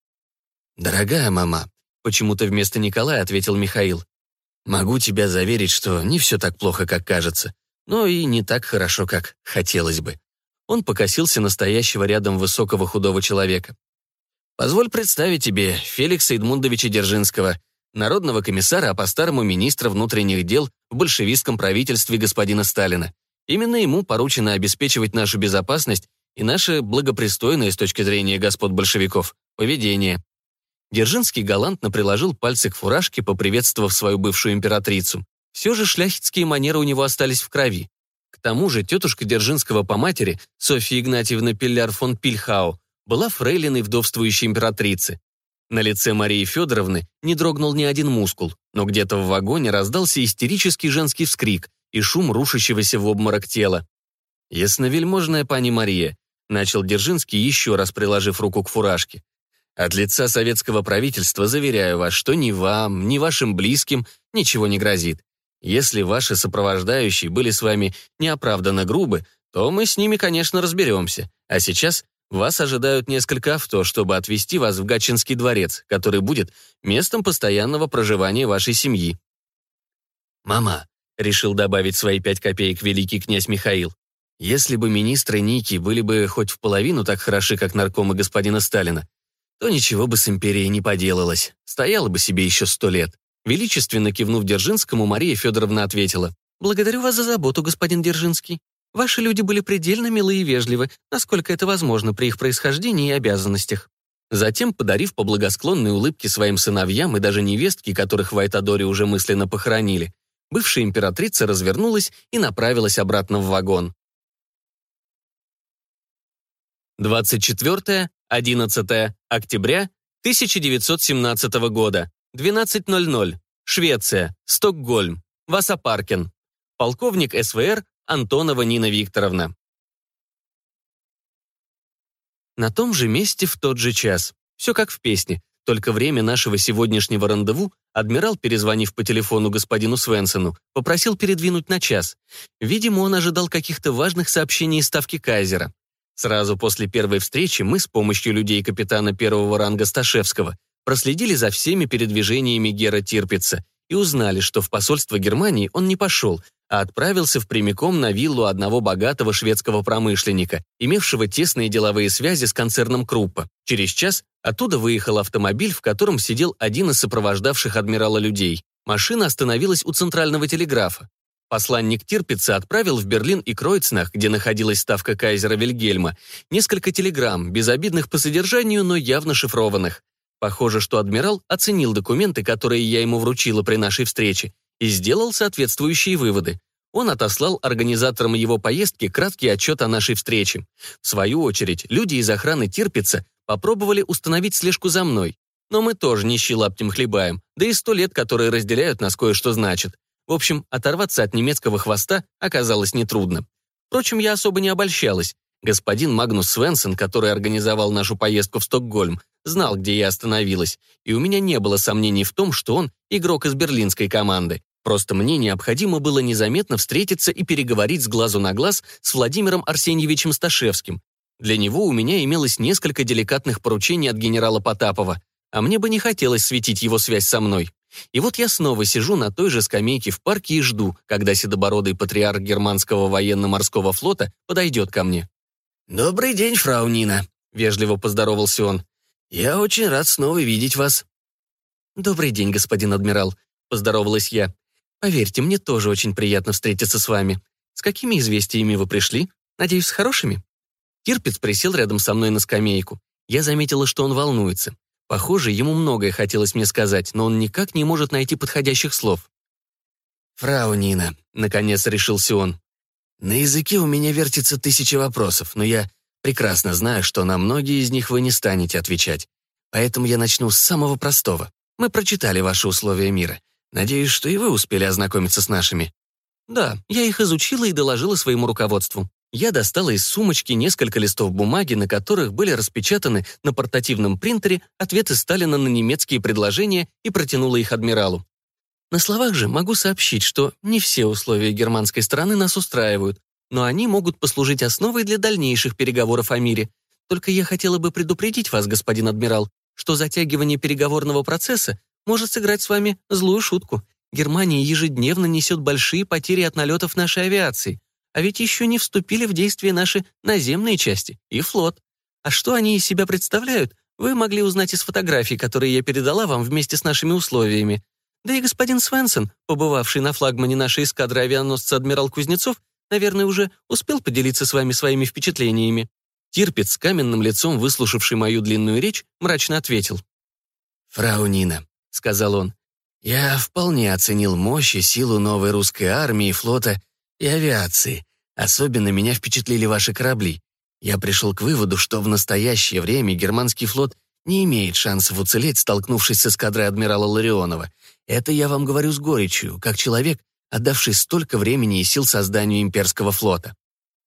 «Дорогая мама», — почему-то вместо Николая ответил Михаил. «Могу тебя заверить, что не все так плохо, как кажется, но и не так хорошо, как хотелось бы. Он покосился настоящего рядом высокого худого человека. «Позволь представить тебе Феликса Эдмундовича Держинского, народного комиссара, а по-старому министра внутренних дел в большевистском правительстве господина Сталина. Именно ему поручено обеспечивать нашу безопасность и наше благопристойное с точки зрения господ большевиков поведение». Держинский галантно приложил пальцы к фуражке, поприветствовав свою бывшую императрицу. Все же шляхетские манеры у него остались в крови. К тому же тетушка Держинского по матери, Софья Игнатьевна Пилляр фон Пильхау, была фрейлиной вдовствующей императрицы. На лице Марии Федоровны не дрогнул ни один мускул, но где-то в вагоне раздался истерический женский вскрик и шум рушащегося в обморок тела. «Ясновельможная пани Мария», — начал Держинский, еще раз приложив руку к фуражке. «От лица советского правительства заверяю вас, что ни вам, ни вашим близким ничего не грозит. Если ваши сопровождающие были с вами неоправданно грубы, то мы с ними, конечно, разберемся. А сейчас вас ожидают несколько авто, чтобы отвезти вас в Гатчинский дворец, который будет местом постоянного проживания вашей семьи. «Мама», — решил добавить свои пять копеек великий князь Михаил, «если бы министры Ники были бы хоть в половину так хороши, как наркомы господина Сталина, то ничего бы с империей не поделалось, стояло бы себе еще сто лет». Величественно кивнув Держинскому, Мария Федоровна ответила. «Благодарю вас за заботу, господин Держинский. Ваши люди были предельно милы и вежливы, насколько это возможно при их происхождении и обязанностях». Затем, подарив по благосклонной улыбке своим сыновьям и даже невестке, которых в Айтадоре уже мысленно похоронили, бывшая императрица развернулась и направилась обратно в вагон. 24-11 октября 1917 года. 12.00. Швеция. Стокгольм. Васапаркен. Полковник СВР Антонова Нина Викторовна. На том же месте в тот же час. Все как в песне. Только время нашего сегодняшнего рандеву адмирал, перезвонив по телефону господину Свенсону, попросил передвинуть на час. Видимо, он ожидал каких-то важных сообщений из ставки Кайзера. Сразу после первой встречи мы с помощью людей капитана первого ранга Сташевского проследили за всеми передвижениями Гера Тирпица и узнали, что в посольство Германии он не пошел, а отправился в прямиком на виллу одного богатого шведского промышленника, имевшего тесные деловые связи с концерном Круппа. Через час оттуда выехал автомобиль, в котором сидел один из сопровождавших адмирала людей. Машина остановилась у центрального телеграфа. Посланник Тирпица отправил в Берлин и Кройцнах, где находилась ставка кайзера Вильгельма, несколько телеграмм, безобидных по содержанию, но явно шифрованных. Похоже, что адмирал оценил документы, которые я ему вручила при нашей встрече, и сделал соответствующие выводы. Он отослал организаторам его поездки краткий отчет о нашей встрече. В свою очередь, люди из охраны Тирпица попробовали установить слежку за мной. Но мы тоже нищи лаптем хлебаем, да и сто лет, которые разделяют нас кое-что значит. В общем, оторваться от немецкого хвоста оказалось нетрудно. Впрочем, я особо не обольщалась. Господин Магнус Свенсон, который организовал нашу поездку в Стокгольм, знал, где я остановилась, и у меня не было сомнений в том, что он игрок из берлинской команды. Просто мне необходимо было незаметно встретиться и переговорить с глазу на глаз с Владимиром Арсеньевичем Сташевским. Для него у меня имелось несколько деликатных поручений от генерала Потапова, а мне бы не хотелось светить его связь со мной. И вот я снова сижу на той же скамейке в парке и жду, когда седобородый патриарх германского военно-морского флота подойдет ко мне. «Добрый день, фрау Нина», — вежливо поздоровался он. «Я очень рад снова видеть вас». «Добрый день, господин адмирал», — поздоровалась я. Поверьте, мне тоже очень приятно встретиться с вами. С какими известиями вы пришли? Надеюсь, с хорошими?» Кирпиц присел рядом со мной на скамейку. Я заметила, что он волнуется. Похоже, ему многое хотелось мне сказать, но он никак не может найти подходящих слов. «Фрау Нина», — наконец решился он. «На языке у меня вертится тысяча вопросов, но я прекрасно знаю, что на многие из них вы не станете отвечать. Поэтому я начну с самого простого. Мы прочитали ваши условия мира. Надеюсь, что и вы успели ознакомиться с нашими». «Да, я их изучила и доложила своему руководству. Я достала из сумочки несколько листов бумаги, на которых были распечатаны на портативном принтере ответы Сталина на немецкие предложения и протянула их адмиралу. На словах же могу сообщить, что не все условия германской стороны нас устраивают, но они могут послужить основой для дальнейших переговоров о мире. Только я хотела бы предупредить вас, господин адмирал, что затягивание переговорного процесса может сыграть с вами злую шутку. Германия ежедневно несет большие потери от налетов нашей авиации. А ведь еще не вступили в действие наши наземные части и флот. А что они из себя представляют, вы могли узнать из фотографий, которые я передала вам вместе с нашими условиями. Да и господин Свенсон, побывавший на флагмане нашей эскадры авианосца адмирал Кузнецов, наверное, уже успел поделиться с вами своими впечатлениями. Тирпиц с каменным лицом, выслушавший мою длинную речь, мрачно ответил. «Фрау Нина, — сказал он. «Я вполне оценил мощь и силу новой русской армии, флота и авиации. Особенно меня впечатлили ваши корабли. Я пришел к выводу, что в настоящее время германский флот не имеет шансов уцелеть, столкнувшись с эскадрой адмирала Ларионова. Это я вам говорю с горечью, как человек, отдавший столько времени и сил созданию имперского флота.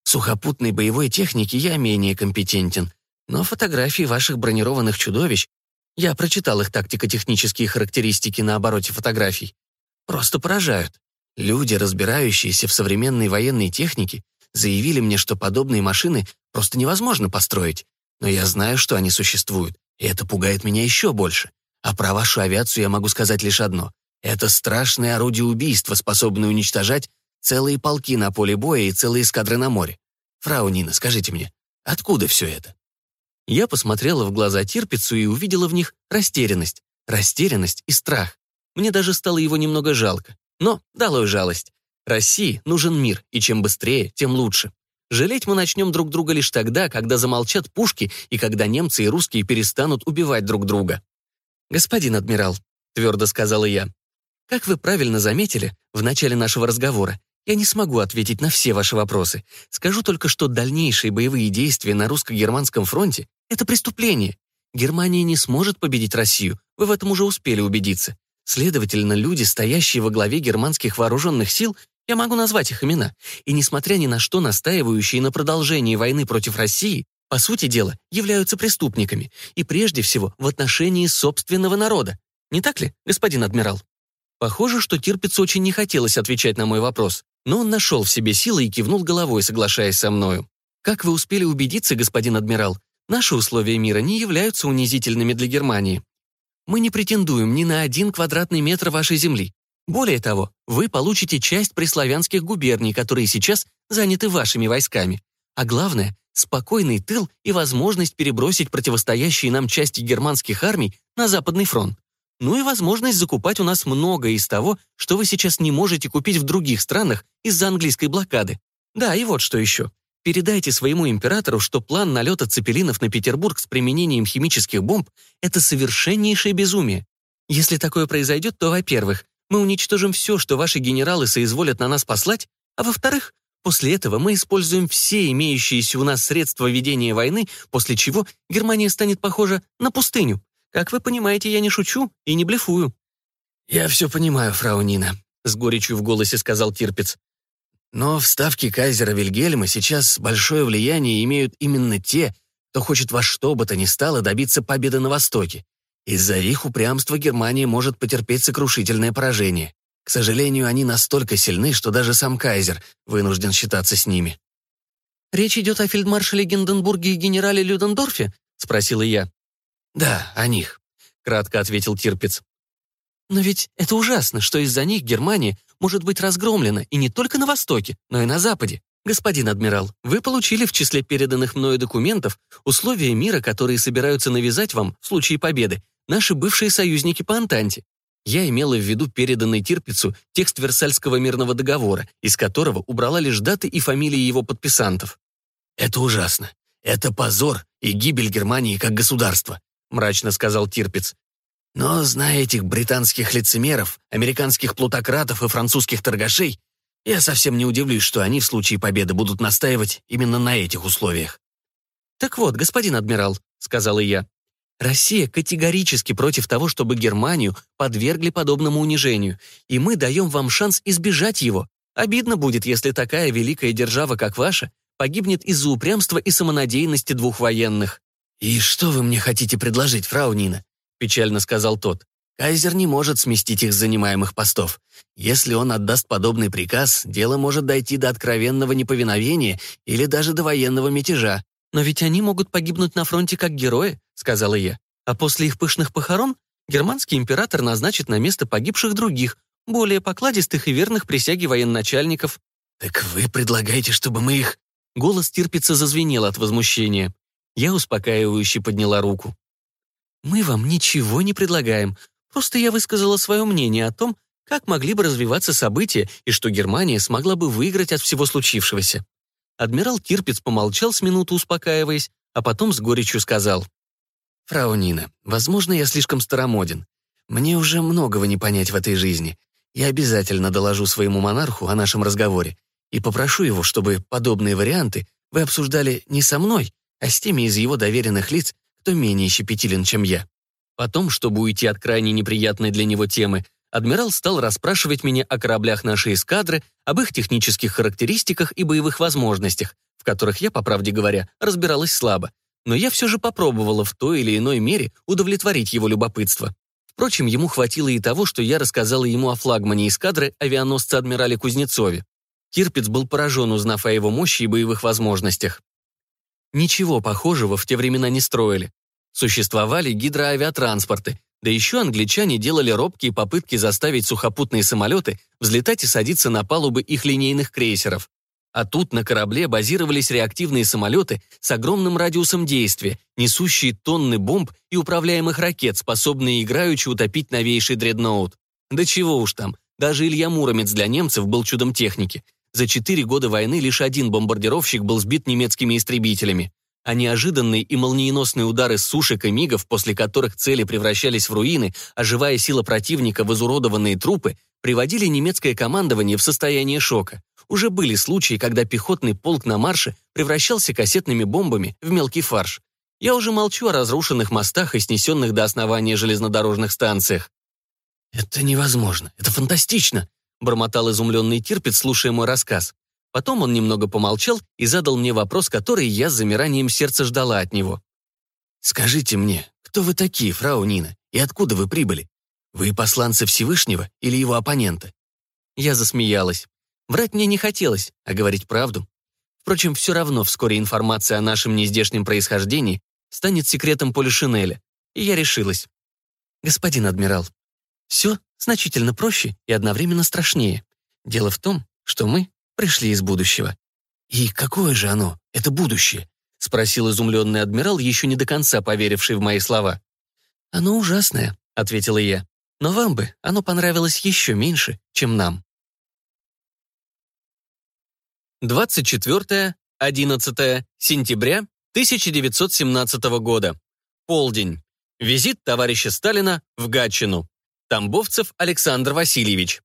Сухопутной боевой технике я менее компетентен, но фотографии ваших бронированных чудовищ я прочитал их тактико-технические характеристики на обороте фотографий. Просто поражают. Люди, разбирающиеся в современной военной технике, заявили мне, что подобные машины просто невозможно построить. Но я знаю, что они существуют, и это пугает меня еще больше. А про вашу авиацию я могу сказать лишь одно. Это страшное орудие убийства, способное уничтожать целые полки на поле боя и целые эскадры на море. Фрау Нина, скажите мне, откуда все это? Я посмотрела в глаза Тирпицу и увидела в них растерянность. Растерянность и страх. Мне даже стало его немного жалко. Но далой жалость. России нужен мир, и чем быстрее, тем лучше. Жалеть мы начнем друг друга лишь тогда, когда замолчат пушки и когда немцы и русские перестанут убивать друг друга. «Господин адмирал», — твердо сказала я, — «как вы правильно заметили в начале нашего разговора, я не смогу ответить на все ваши вопросы. Скажу только, что дальнейшие боевые действия на русско-германском фронте это преступление. Германия не сможет победить Россию, вы в этом уже успели убедиться. Следовательно, люди, стоящие во главе германских вооруженных сил, Я могу назвать их имена. И несмотря ни на что настаивающие на продолжении войны против России, по сути дела, являются преступниками. И прежде всего в отношении собственного народа. Не так ли, господин адмирал? Похоже, что Тирпицу очень не хотелось отвечать на мой вопрос, но он нашел в себе силы и кивнул головой, соглашаясь со мною. Как вы успели убедиться, господин адмирал, наши условия мира не являются унизительными для Германии. Мы не претендуем ни на один квадратный метр вашей земли. Более того, вы получите часть приславянских губерний, которые сейчас заняты вашими войсками. А главное, спокойный тыл и возможность перебросить противостоящие нам части германских армий на Западный фронт. Ну и возможность закупать у нас многое из того, что вы сейчас не можете купить в других странах из-за английской блокады. Да, и вот что еще. Передайте своему императору, что план налета цепелинов на Петербург с применением химических бомб — это совершеннейшее безумие. Если такое произойдет, то, во-первых, мы уничтожим все, что ваши генералы соизволят на нас послать, а во-вторых, после этого мы используем все имеющиеся у нас средства ведения войны, после чего Германия станет похожа на пустыню. Как вы понимаете, я не шучу и не блефую». «Я все понимаю, фрау Нина», — с горечью в голосе сказал Тирпиц. «Но в ставке кайзера Вильгельма сейчас большое влияние имеют именно те, кто хочет во что бы то ни стало добиться победы на Востоке. Из-за их упрямства Германия может потерпеть сокрушительное поражение. К сожалению, они настолько сильны, что даже сам кайзер вынужден считаться с ними». «Речь идет о фельдмаршале Гинденбурге и генерале Людендорфе?» — спросила я. «Да, о них», — кратко ответил Тирпиц. «Но ведь это ужасно, что из-за них Германия может быть разгромлена и не только на Востоке, но и на Западе. Господин адмирал, вы получили в числе переданных мною документов условия мира, которые собираются навязать вам в случае победы наши бывшие союзники по Антанте. Я имела в виду переданный Тирпицу текст Версальского мирного договора, из которого убрала лишь даты и фамилии его подписантов. «Это ужасно. Это позор и гибель Германии как государства. — мрачно сказал Тирпиц. «Но, зная этих британских лицемеров, американских плутократов и французских торгашей, я совсем не удивлюсь, что они в случае победы будут настаивать именно на этих условиях». «Так вот, господин адмирал», — сказала я, «Россия категорически против того, чтобы Германию подвергли подобному унижению, и мы даем вам шанс избежать его. Обидно будет, если такая великая держава, как ваша, погибнет из-за упрямства и самонадеянности двух военных». «И что вы мне хотите предложить, фрау Нина?» – печально сказал тот. «Кайзер не может сместить их с занимаемых постов. Если он отдаст подобный приказ, дело может дойти до откровенного неповиновения или даже до военного мятежа». «Но ведь они могут погибнуть на фронте как герои», — сказала я. «А после их пышных похорон германский император назначит на место погибших других, более покладистых и верных присяги военачальников». «Так вы предлагаете, чтобы мы их...» Голос Тирпица зазвенел от возмущения. Я успокаивающе подняла руку. «Мы вам ничего не предлагаем. Просто я высказала свое мнение о том, как могли бы развиваться события и что Германия смогла бы выиграть от всего случившегося». Адмирал Кирпиц помолчал с минуту, успокаиваясь, а потом с горечью сказал. «Фрау Нина, возможно, я слишком старомоден. Мне уже многого не понять в этой жизни. Я обязательно доложу своему монарху о нашем разговоре и попрошу его, чтобы подобные варианты вы обсуждали не со мной, а с теми из его доверенных лиц, кто менее щепетилен, чем я. Потом, чтобы уйти от крайне неприятной для него темы, адмирал стал расспрашивать меня о кораблях нашей эскадры, об их технических характеристиках и боевых возможностях, в которых я, по правде говоря, разбиралась слабо. Но я все же попробовала в той или иной мере удовлетворить его любопытство. Впрочем, ему хватило и того, что я рассказала ему о флагмане эскадры авианосца адмирале Кузнецове. Кирпиц был поражен, узнав о его мощи и боевых возможностях. Ничего похожего в те времена не строили. Существовали гидроавиатранспорты, да еще англичане делали робкие попытки заставить сухопутные самолеты взлетать и садиться на палубы их линейных крейсеров. А тут на корабле базировались реактивные самолеты с огромным радиусом действия, несущие тонны бомб и управляемых ракет, способные играючи утопить новейший дредноут. Да чего уж там, даже Илья Муромец для немцев был чудом техники. За четыре года войны лишь один бомбардировщик был сбит немецкими истребителями, а неожиданные и молниеносные удары сушек и мигов, после которых цели превращались в руины, а живая сила противника в изуродованные трупы, приводили немецкое командование в состояние шока. Уже были случаи, когда пехотный полк на марше превращался кассетными бомбами в мелкий фарш. Я уже молчу о разрушенных мостах и снесенных до основания железнодорожных станциях. «Это невозможно. Это фантастично!» — бормотал изумленный Тирпиц, слушая мой рассказ. Потом он немного помолчал и задал мне вопрос, который я с замиранием сердца ждала от него. «Скажите мне, кто вы такие, фрау Нина, и откуда вы прибыли? Вы посланцы Всевышнего или его оппонента?» Я засмеялась. Врать мне не хотелось, а говорить правду. Впрочем, все равно вскоре информация о нашем нездешнем происхождении станет секретом Полишинеля, и я решилась. «Господин адмирал, все значительно проще и одновременно страшнее. Дело в том, что мы пришли из будущего. «И какое же оно, это будущее?» — спросил изумленный адмирал, еще не до конца поверивший в мои слова. «Оно ужасное», — ответила я. «Но вам бы оно понравилось еще меньше, чем нам». 24-11 сентября 1917 года. Полдень. Визит товарища Сталина в Гатчину. Тамбовцев Александр Васильевич.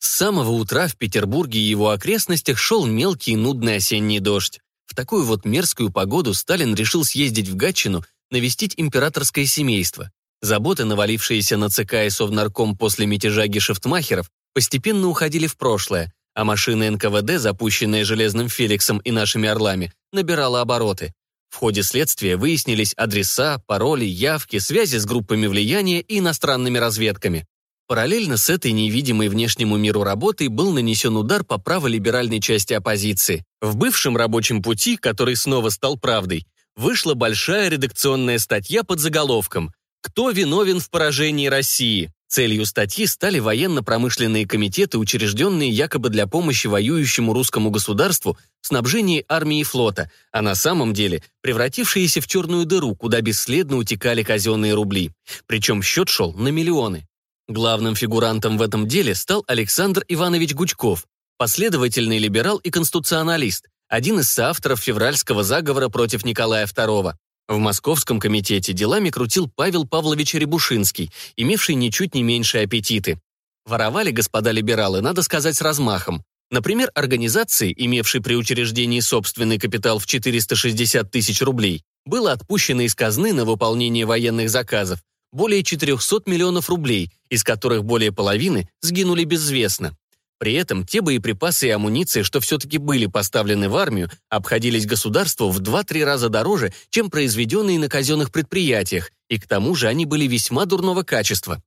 С самого утра в Петербурге и его окрестностях шел мелкий и нудный осенний дождь. В такую вот мерзкую погоду Сталин решил съездить в Гатчину, навестить императорское семейство. Заботы, навалившиеся на ЦК и Совнарком после мятежа гешефтмахеров, постепенно уходили в прошлое, а машина НКВД, запущенная Железным Феликсом и нашими орлами, набирала обороты. В ходе следствия выяснились адреса, пароли, явки, связи с группами влияния и иностранными разведками. Параллельно с этой невидимой внешнему миру работой был нанесен удар по праволиберальной части оппозиции. В бывшем рабочем пути, который снова стал правдой, вышла большая редакционная статья под заголовком «Кто виновен в поражении России?». Целью статьи стали военно-промышленные комитеты, учрежденные якобы для помощи воюющему русскому государству в снабжении армии и флота, а на самом деле превратившиеся в черную дыру, куда бесследно утекали казенные рубли. Причем счет шел на миллионы. Главным фигурантом в этом деле стал Александр Иванович Гучков, последовательный либерал и конституционалист, один из соавторов февральского заговора против Николая II. В Московском комитете делами крутил Павел Павлович Рябушинский, имевший ничуть не меньшие аппетиты. Воровали господа либералы, надо сказать, с размахом. Например, организации, имевшей при учреждении собственный капитал в 460 тысяч рублей, было отпущено из казны на выполнение военных заказов, более 400 миллионов рублей, из которых более половины сгинули безвестно. При этом те боеприпасы и амуниции, что все-таки были поставлены в армию, обходились государству в 2-3 раза дороже, чем произведенные на казенных предприятиях, и к тому же они были весьма дурного качества.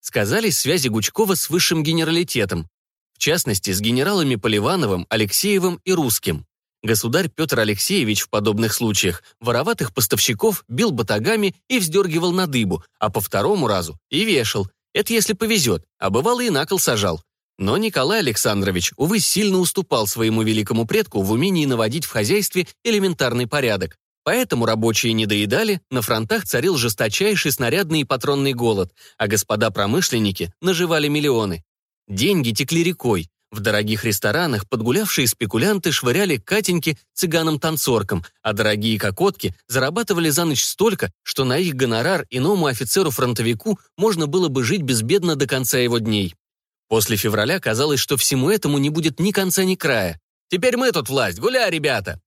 Сказались связи Гучкова с высшим генералитетом, в частности, с генералами Поливановым, Алексеевым и Русским. Государь Петр Алексеевич в подобных случаях вороватых поставщиков бил батагами и вздергивал на дыбу, а по второму разу и вешал. Это если повезет, а бывало и на кол сажал. Но Николай Александрович, увы, сильно уступал своему великому предку в умении наводить в хозяйстве элементарный порядок. Поэтому рабочие не доедали, на фронтах царил жесточайший снарядный и патронный голод, а господа промышленники наживали миллионы. Деньги текли рекой, в дорогих ресторанах подгулявшие спекулянты швыряли катеньки цыганам-танцоркам, а дорогие кокотки зарабатывали за ночь столько, что на их гонорар иному офицеру-фронтовику можно было бы жить безбедно до конца его дней. После февраля казалось, что всему этому не будет ни конца, ни края. «Теперь мы тут власть, гуляй, ребята!»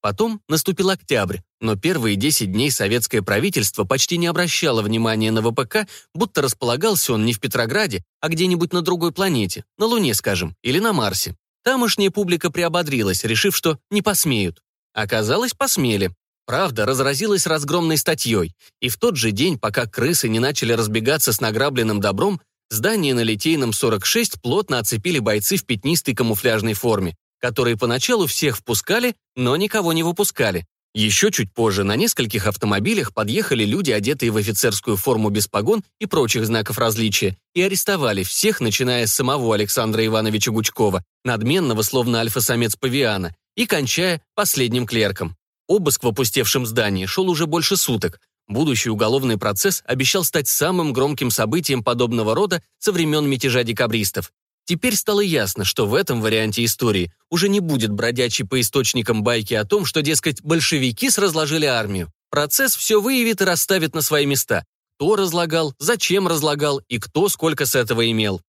Потом наступил октябрь, но первые 10 дней советское правительство почти не обращало внимания на ВПК, будто располагался он не в Петрограде, а где-нибудь на другой планете, на Луне, скажем, или на Марсе. Тамошняя публика приободрилась, решив, что не посмеют. Оказалось, посмели. Правда, разразилась разгромной статьей, и в тот же день, пока крысы не начали разбегаться с награбленным добром, здание на Литейном 46 плотно оцепили бойцы в пятнистой камуфляжной форме которые поначалу всех впускали, но никого не выпускали. Еще чуть позже на нескольких автомобилях подъехали люди, одетые в офицерскую форму без погон и прочих знаков различия, и арестовали всех, начиная с самого Александра Ивановича Гучкова, надменного, словно альфа-самец павиана, и кончая последним клерком. Обыск в опустевшем здании шел уже больше суток. Будущий уголовный процесс обещал стать самым громким событием подобного рода со времен мятежа декабристов. Теперь стало ясно, что в этом варианте истории уже не будет бродячей по источникам байки о том, что, дескать, большевики сразложили армию. Процесс все выявит и расставит на свои места. Кто разлагал, зачем разлагал и кто сколько с этого имел.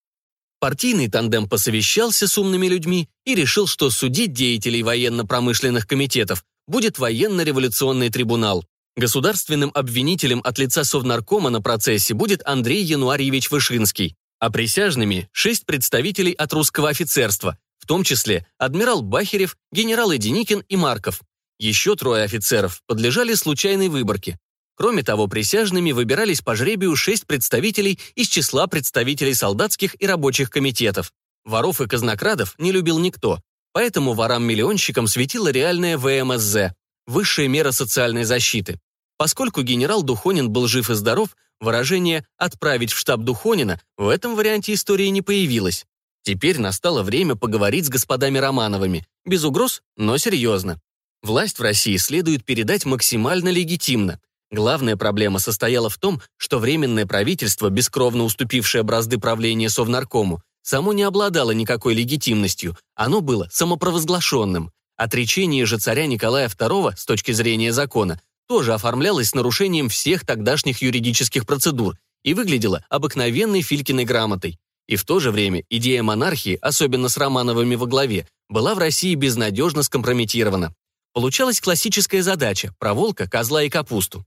Партийный тандем посовещался с умными людьми и решил, что судить деятелей военно-промышленных комитетов будет военно-революционный трибунал. Государственным обвинителем от лица Совнаркома на процессе будет Андрей Януарьевич Вышинский, а присяжными – шесть представителей от русского офицерства, в том числе адмирал Бахерев, генералы Деникин и Марков. Еще трое офицеров подлежали случайной выборке. Кроме того, присяжными выбирались по жребию шесть представителей из числа представителей солдатских и рабочих комитетов. Воров и казнокрадов не любил никто, поэтому ворам-миллионщикам светила реальная ВМСЗ – высшая мера социальной защиты. Поскольку генерал Духонин был жив и здоров, выражение «отправить в штаб Духонина» в этом варианте истории не появилось. Теперь настало время поговорить с господами Романовыми. Без угроз, но серьезно. Власть в России следует передать максимально легитимно. Главная проблема состояла в том, что Временное правительство, бескровно уступившее бразды правления Совнаркому, само не обладало никакой легитимностью, оно было самопровозглашенным. Отречение же царя Николая II, с точки зрения закона, тоже оформлялось с нарушением всех тогдашних юридических процедур и выглядело обыкновенной Филькиной грамотой. И в то же время идея монархии, особенно с Романовыми во главе, была в России безнадежно скомпрометирована. Получалась классическая задача – про волка, козла и капусту.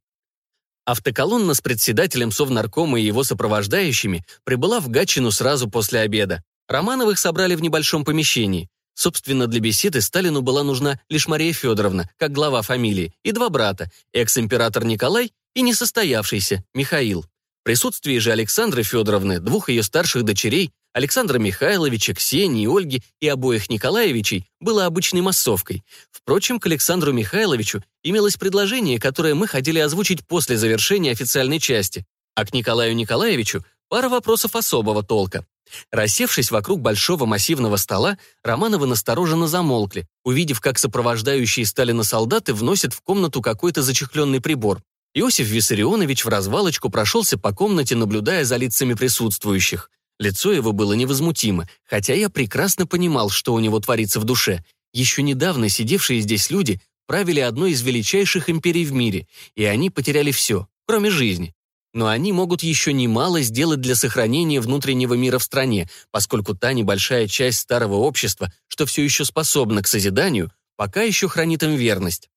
Автоколонна с председателем Совнаркома и его сопровождающими прибыла в Гатчину сразу после обеда. Романовых собрали в небольшом помещении. Собственно, для беседы Сталину была нужна лишь Мария Федоровна, как глава фамилии, и два брата, экс-император Николай и несостоявшийся Михаил. В присутствии же Александры Федоровны, двух ее старших дочерей, Александра Михайловича, Ксении, Ольги и обоих Николаевичей было обычной массовкой. Впрочем, к Александру Михайловичу имелось предложение, которое мы хотели озвучить после завершения официальной части, а к Николаю Николаевичу пара вопросов особого толка. Рассевшись вокруг большого массивного стола, Романовы настороженно замолкли, увидев, как сопровождающие Сталина солдаты вносят в комнату какой-то зачехленный прибор. Иосиф Виссарионович в развалочку прошелся по комнате, наблюдая за лицами присутствующих. Лицо его было невозмутимо, хотя я прекрасно понимал, что у него творится в душе. Еще недавно сидевшие здесь люди правили одной из величайших империй в мире, и они потеряли все, кроме жизни. Но они могут еще немало сделать для сохранения внутреннего мира в стране, поскольку та небольшая часть старого общества, что все еще способна к созиданию, пока еще хранит им верность.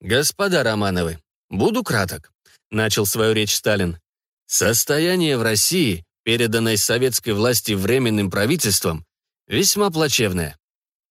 «Господа Романовы, буду краток», — начал свою речь Сталин. «Состояние в России переданной советской власти временным правительством, весьма плачевная.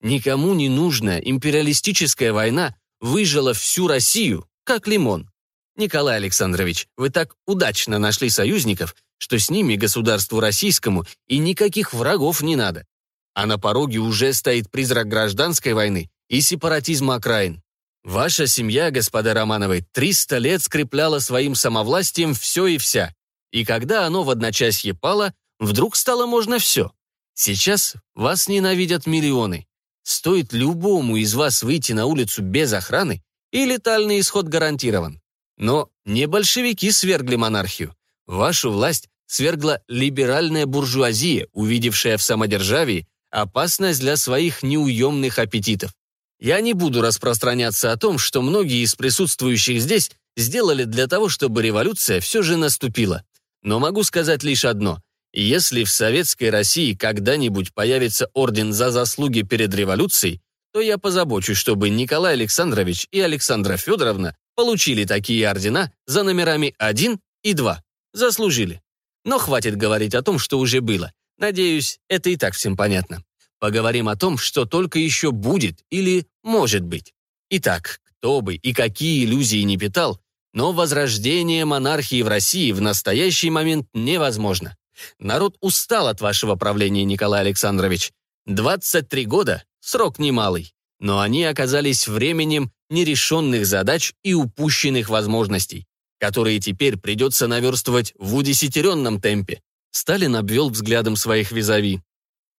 Никому не нужная империалистическая война выжила всю Россию, как лимон. Николай Александрович, вы так удачно нашли союзников, что с ними государству российскому и никаких врагов не надо. А на пороге уже стоит призрак гражданской войны и сепаратизма окраин. Ваша семья, господа Романовы, 300 лет скрепляла своим самовластием все и вся. И когда оно в одночасье пало, вдруг стало можно все. Сейчас вас ненавидят миллионы. Стоит любому из вас выйти на улицу без охраны, и летальный исход гарантирован. Но не большевики свергли монархию. Вашу власть свергла либеральная буржуазия, увидевшая в самодержавии опасность для своих неуемных аппетитов. Я не буду распространяться о том, что многие из присутствующих здесь сделали для того, чтобы революция все же наступила. Но могу сказать лишь одно. Если в Советской России когда-нибудь появится орден за заслуги перед революцией, то я позабочусь, чтобы Николай Александрович и Александра Федоровна получили такие ордена за номерами 1 и 2. Заслужили. Но хватит говорить о том, что уже было. Надеюсь, это и так всем понятно. Поговорим о том, что только еще будет или может быть. Итак, кто бы и какие иллюзии не питал, но возрождение монархии в России в настоящий момент невозможно. Народ устал от вашего правления, Николай Александрович. 23 года – срок немалый, но они оказались временем нерешенных задач и упущенных возможностей, которые теперь придется наверстывать в удесятеренном темпе. Сталин обвел взглядом своих визави.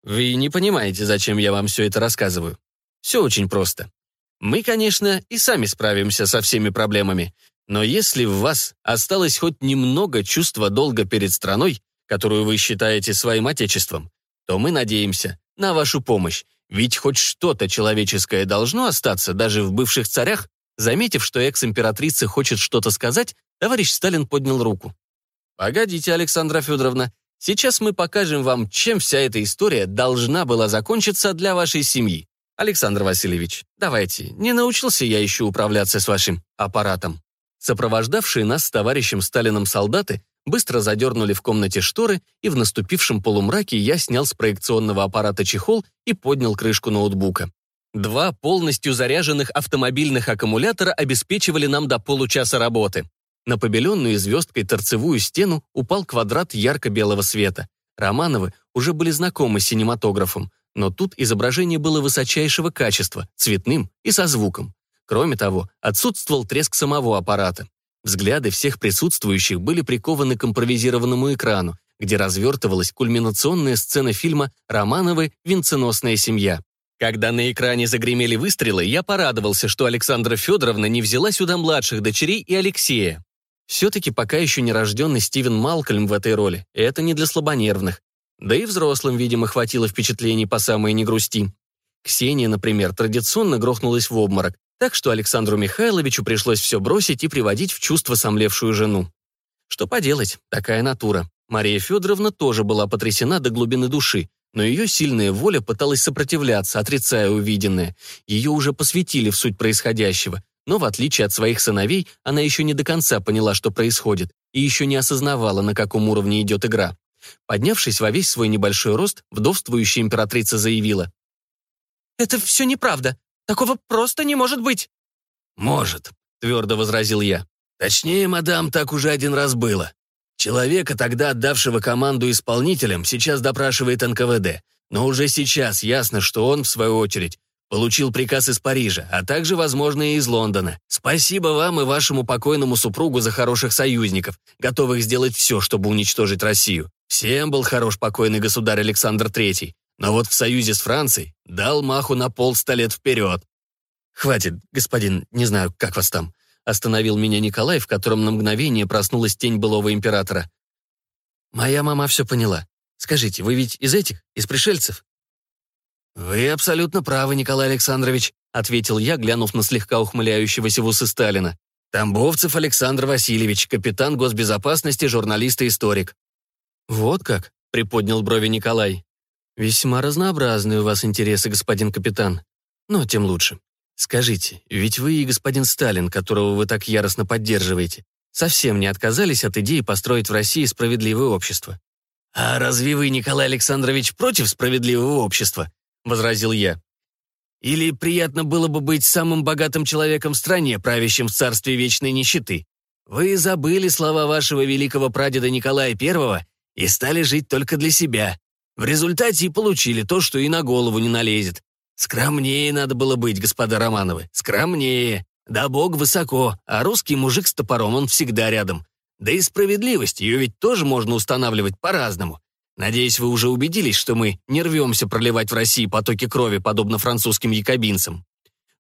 Вы не понимаете, зачем я вам все это рассказываю. Все очень просто. Мы, конечно, и сами справимся со всеми проблемами, но если в вас осталось хоть немного чувства долга перед страной, которую вы считаете своим отечеством, то мы надеемся на вашу помощь, ведь хоть что-то человеческое должно остаться даже в бывших царях. Заметив, что экс-императрица хочет что-то сказать, товарищ Сталин поднял руку. «Погодите, Александра Федоровна, сейчас мы покажем вам, чем вся эта история должна была закончиться для вашей семьи. Александр Васильевич, давайте, не научился я еще управляться с вашим аппаратом». Сопровождавшие нас с товарищем Сталином солдаты быстро задернули в комнате шторы, и в наступившем полумраке я снял с проекционного аппарата чехол и поднял крышку ноутбука. Два полностью заряженных автомобильных аккумулятора обеспечивали нам до получаса работы. На побеленную звездкой торцевую стену упал квадрат ярко-белого света. Романовы уже были знакомы с синематографом, но тут изображение было высочайшего качества, цветным и со звуком. Кроме того, отсутствовал треск самого аппарата. Взгляды всех присутствующих были прикованы к импровизированному экрану, где развертывалась кульминационная сцена фильма «Романовы. Венценосная семья». Когда на экране загремели выстрелы, я порадовался, что Александра Федоровна не взяла сюда младших дочерей и Алексея. Все-таки пока еще нерожденный Стивен Малкольм в этой роли, это не для слабонервных. Да и взрослым, видимо, хватило впечатлений по самой не грусти. Ксения, например, традиционно грохнулась в обморок, так что Александру Михайловичу пришлось все бросить и приводить в чувство сомлевшую жену. Что поделать, такая натура. Мария Федоровна тоже была потрясена до глубины души, но ее сильная воля пыталась сопротивляться, отрицая увиденное. Ее уже посвятили в суть происходящего, но в отличие от своих сыновей, она еще не до конца поняла, что происходит, и еще не осознавала, на каком уровне идет игра. Поднявшись во весь свой небольшой рост, вдовствующая императрица заявила. «Это все неправда. Такого просто не может быть!» «Может», — твердо возразил я. «Точнее, мадам, так уже один раз было. Человека, тогда отдавшего команду исполнителям, сейчас допрашивает НКВД. Но уже сейчас ясно, что он, в свою очередь, получил приказ из Парижа, а также, возможно, и из Лондона. Спасибо вам и вашему покойному супругу за хороших союзников, готовых сделать все, чтобы уничтожить Россию. Всем был хорош покойный государь Александр III, но вот в союзе с Францией дал маху на полста лет вперед. «Хватит, господин, не знаю, как вас там», остановил меня Николай, в котором на мгновение проснулась тень былого императора. «Моя мама все поняла. Скажите, вы ведь из этих, из пришельцев?» «Вы абсолютно правы, Николай Александрович», ответил я, глянув на слегка ухмыляющегося в усы Сталина. «Тамбовцев Александр Васильевич, капитан госбезопасности, журналист и историк». «Вот как?» — приподнял брови Николай. «Весьма разнообразные у вас интересы, господин капитан. Но тем лучше. Скажите, ведь вы и господин Сталин, которого вы так яростно поддерживаете, совсем не отказались от идеи построить в России справедливое общество?» «А разве вы, Николай Александрович, против справедливого общества?» — возразил я. «Или приятно было бы быть самым богатым человеком в стране, правящим в царстве вечной нищеты? Вы забыли слова вашего великого прадеда Николая I и стали жить только для себя. В результате и получили то, что и на голову не налезет. Скромнее надо было быть, господа Романовы, скромнее. Да бог высоко, а русский мужик с топором, он всегда рядом. Да и справедливость, ее ведь тоже можно устанавливать по-разному. Надеюсь, вы уже убедились, что мы не рвемся проливать в России потоки крови, подобно французским якобинцам.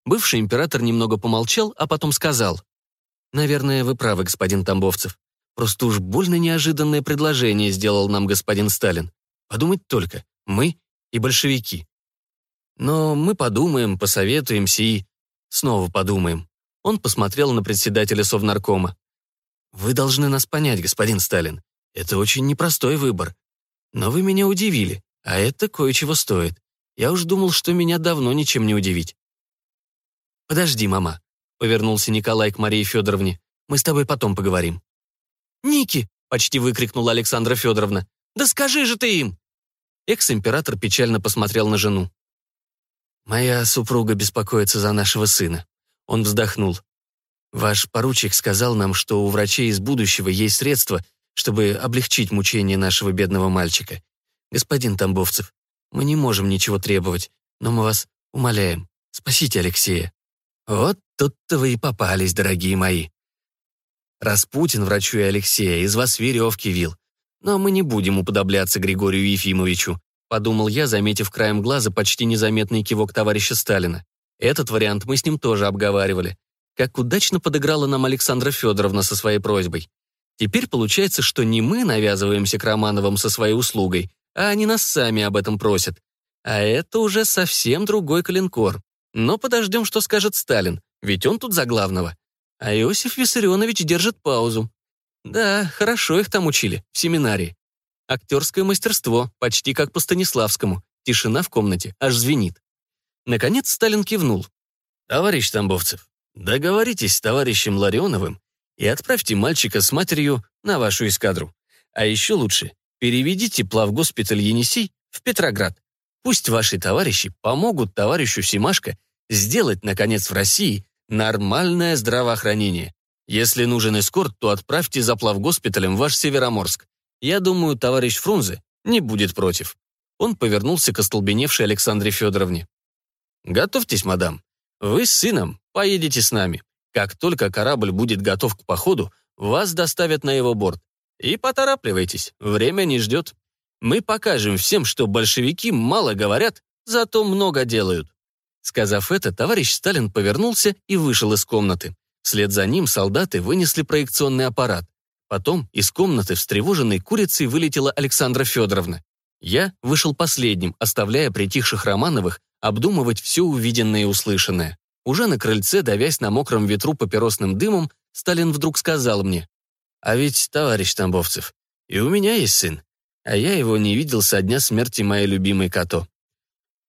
Бывший император немного помолчал, а потом сказал. «Наверное, вы правы, господин Тамбовцев. Просто уж больно неожиданное предложение сделал нам господин Сталин. Подумать только, мы и большевики. Но мы подумаем, посоветуемся и... Снова подумаем. Он посмотрел на председателя Совнаркома. «Вы должны нас понять, господин Сталин. Это очень непростой выбор. Но вы меня удивили, а это кое-чего стоит. Я уж думал, что меня давно ничем не удивить». «Подожди, мама», — повернулся Николай к Марии Федоровне. «Мы с тобой потом поговорим». «Ники!» — почти выкрикнула Александра Федоровна. «Да скажи же ты им!» Экс-император печально посмотрел на жену. «Моя супруга беспокоится за нашего сына». Он вздохнул. «Ваш поручик сказал нам, что у врачей из будущего есть средства, чтобы облегчить мучения нашего бедного мальчика. Господин Тамбовцев, мы не можем ничего требовать, но мы вас умоляем, спасите Алексея». Вот тут-то вы и попались, дорогие мои. Распутин, врачу и Алексея, из вас веревки вил. Но мы не будем уподобляться Григорию Ефимовичу подумал я, заметив краем глаза почти незаметный кивок товарища Сталина. Этот вариант мы с ним тоже обговаривали. Как удачно подыграла нам Александра Федоровна со своей просьбой. Теперь получается, что не мы навязываемся к Романовым со своей услугой, а они нас сами об этом просят. А это уже совсем другой калинкор. Но подождем, что скажет Сталин, ведь он тут за главного. А Иосиф Виссарионович держит паузу. Да, хорошо их там учили, в семинарии. Актерское мастерство, почти как по Станиславскому. Тишина в комнате, аж звенит. Наконец Сталин кивнул. «Товарищ Тамбовцев, договоритесь с товарищем Ларионовым и отправьте мальчика с матерью на вашу эскадру. А еще лучше, переведите плавгоспиталь Енисей в Петроград. Пусть ваши товарищи помогут товарищу Симашко сделать, наконец, в России нормальное здравоохранение. Если нужен эскорт, то отправьте за плавгоспиталем ваш Североморск. Я думаю, товарищ Фрунзе не будет против. Он повернулся к остолбеневшей Александре Федоровне. «Готовьтесь, мадам. Вы с сыном поедете с нами. Как только корабль будет готов к походу, вас доставят на его борт. И поторапливайтесь, время не ждет. Мы покажем всем, что большевики мало говорят, зато много делают». Сказав это, товарищ Сталин повернулся и вышел из комнаты. Вслед за ним солдаты вынесли проекционный аппарат. Потом из комнаты встревоженной курицей вылетела Александра Федоровна. Я вышел последним, оставляя притихших Романовых обдумывать все увиденное и услышанное. Уже на крыльце, давясь на мокром ветру папиросным дымом, Сталин вдруг сказал мне, «А ведь, товарищ Тамбовцев, и у меня есть сын, а я его не видел со дня смерти моей любимой Като.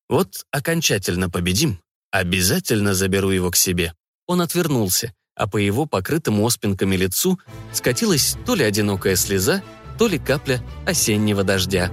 Вот окончательно победим, обязательно заберу его к себе». Он отвернулся, а по его покрытому оспинками лицу скатилась то ли одинокая слеза, то ли капля осеннего дождя.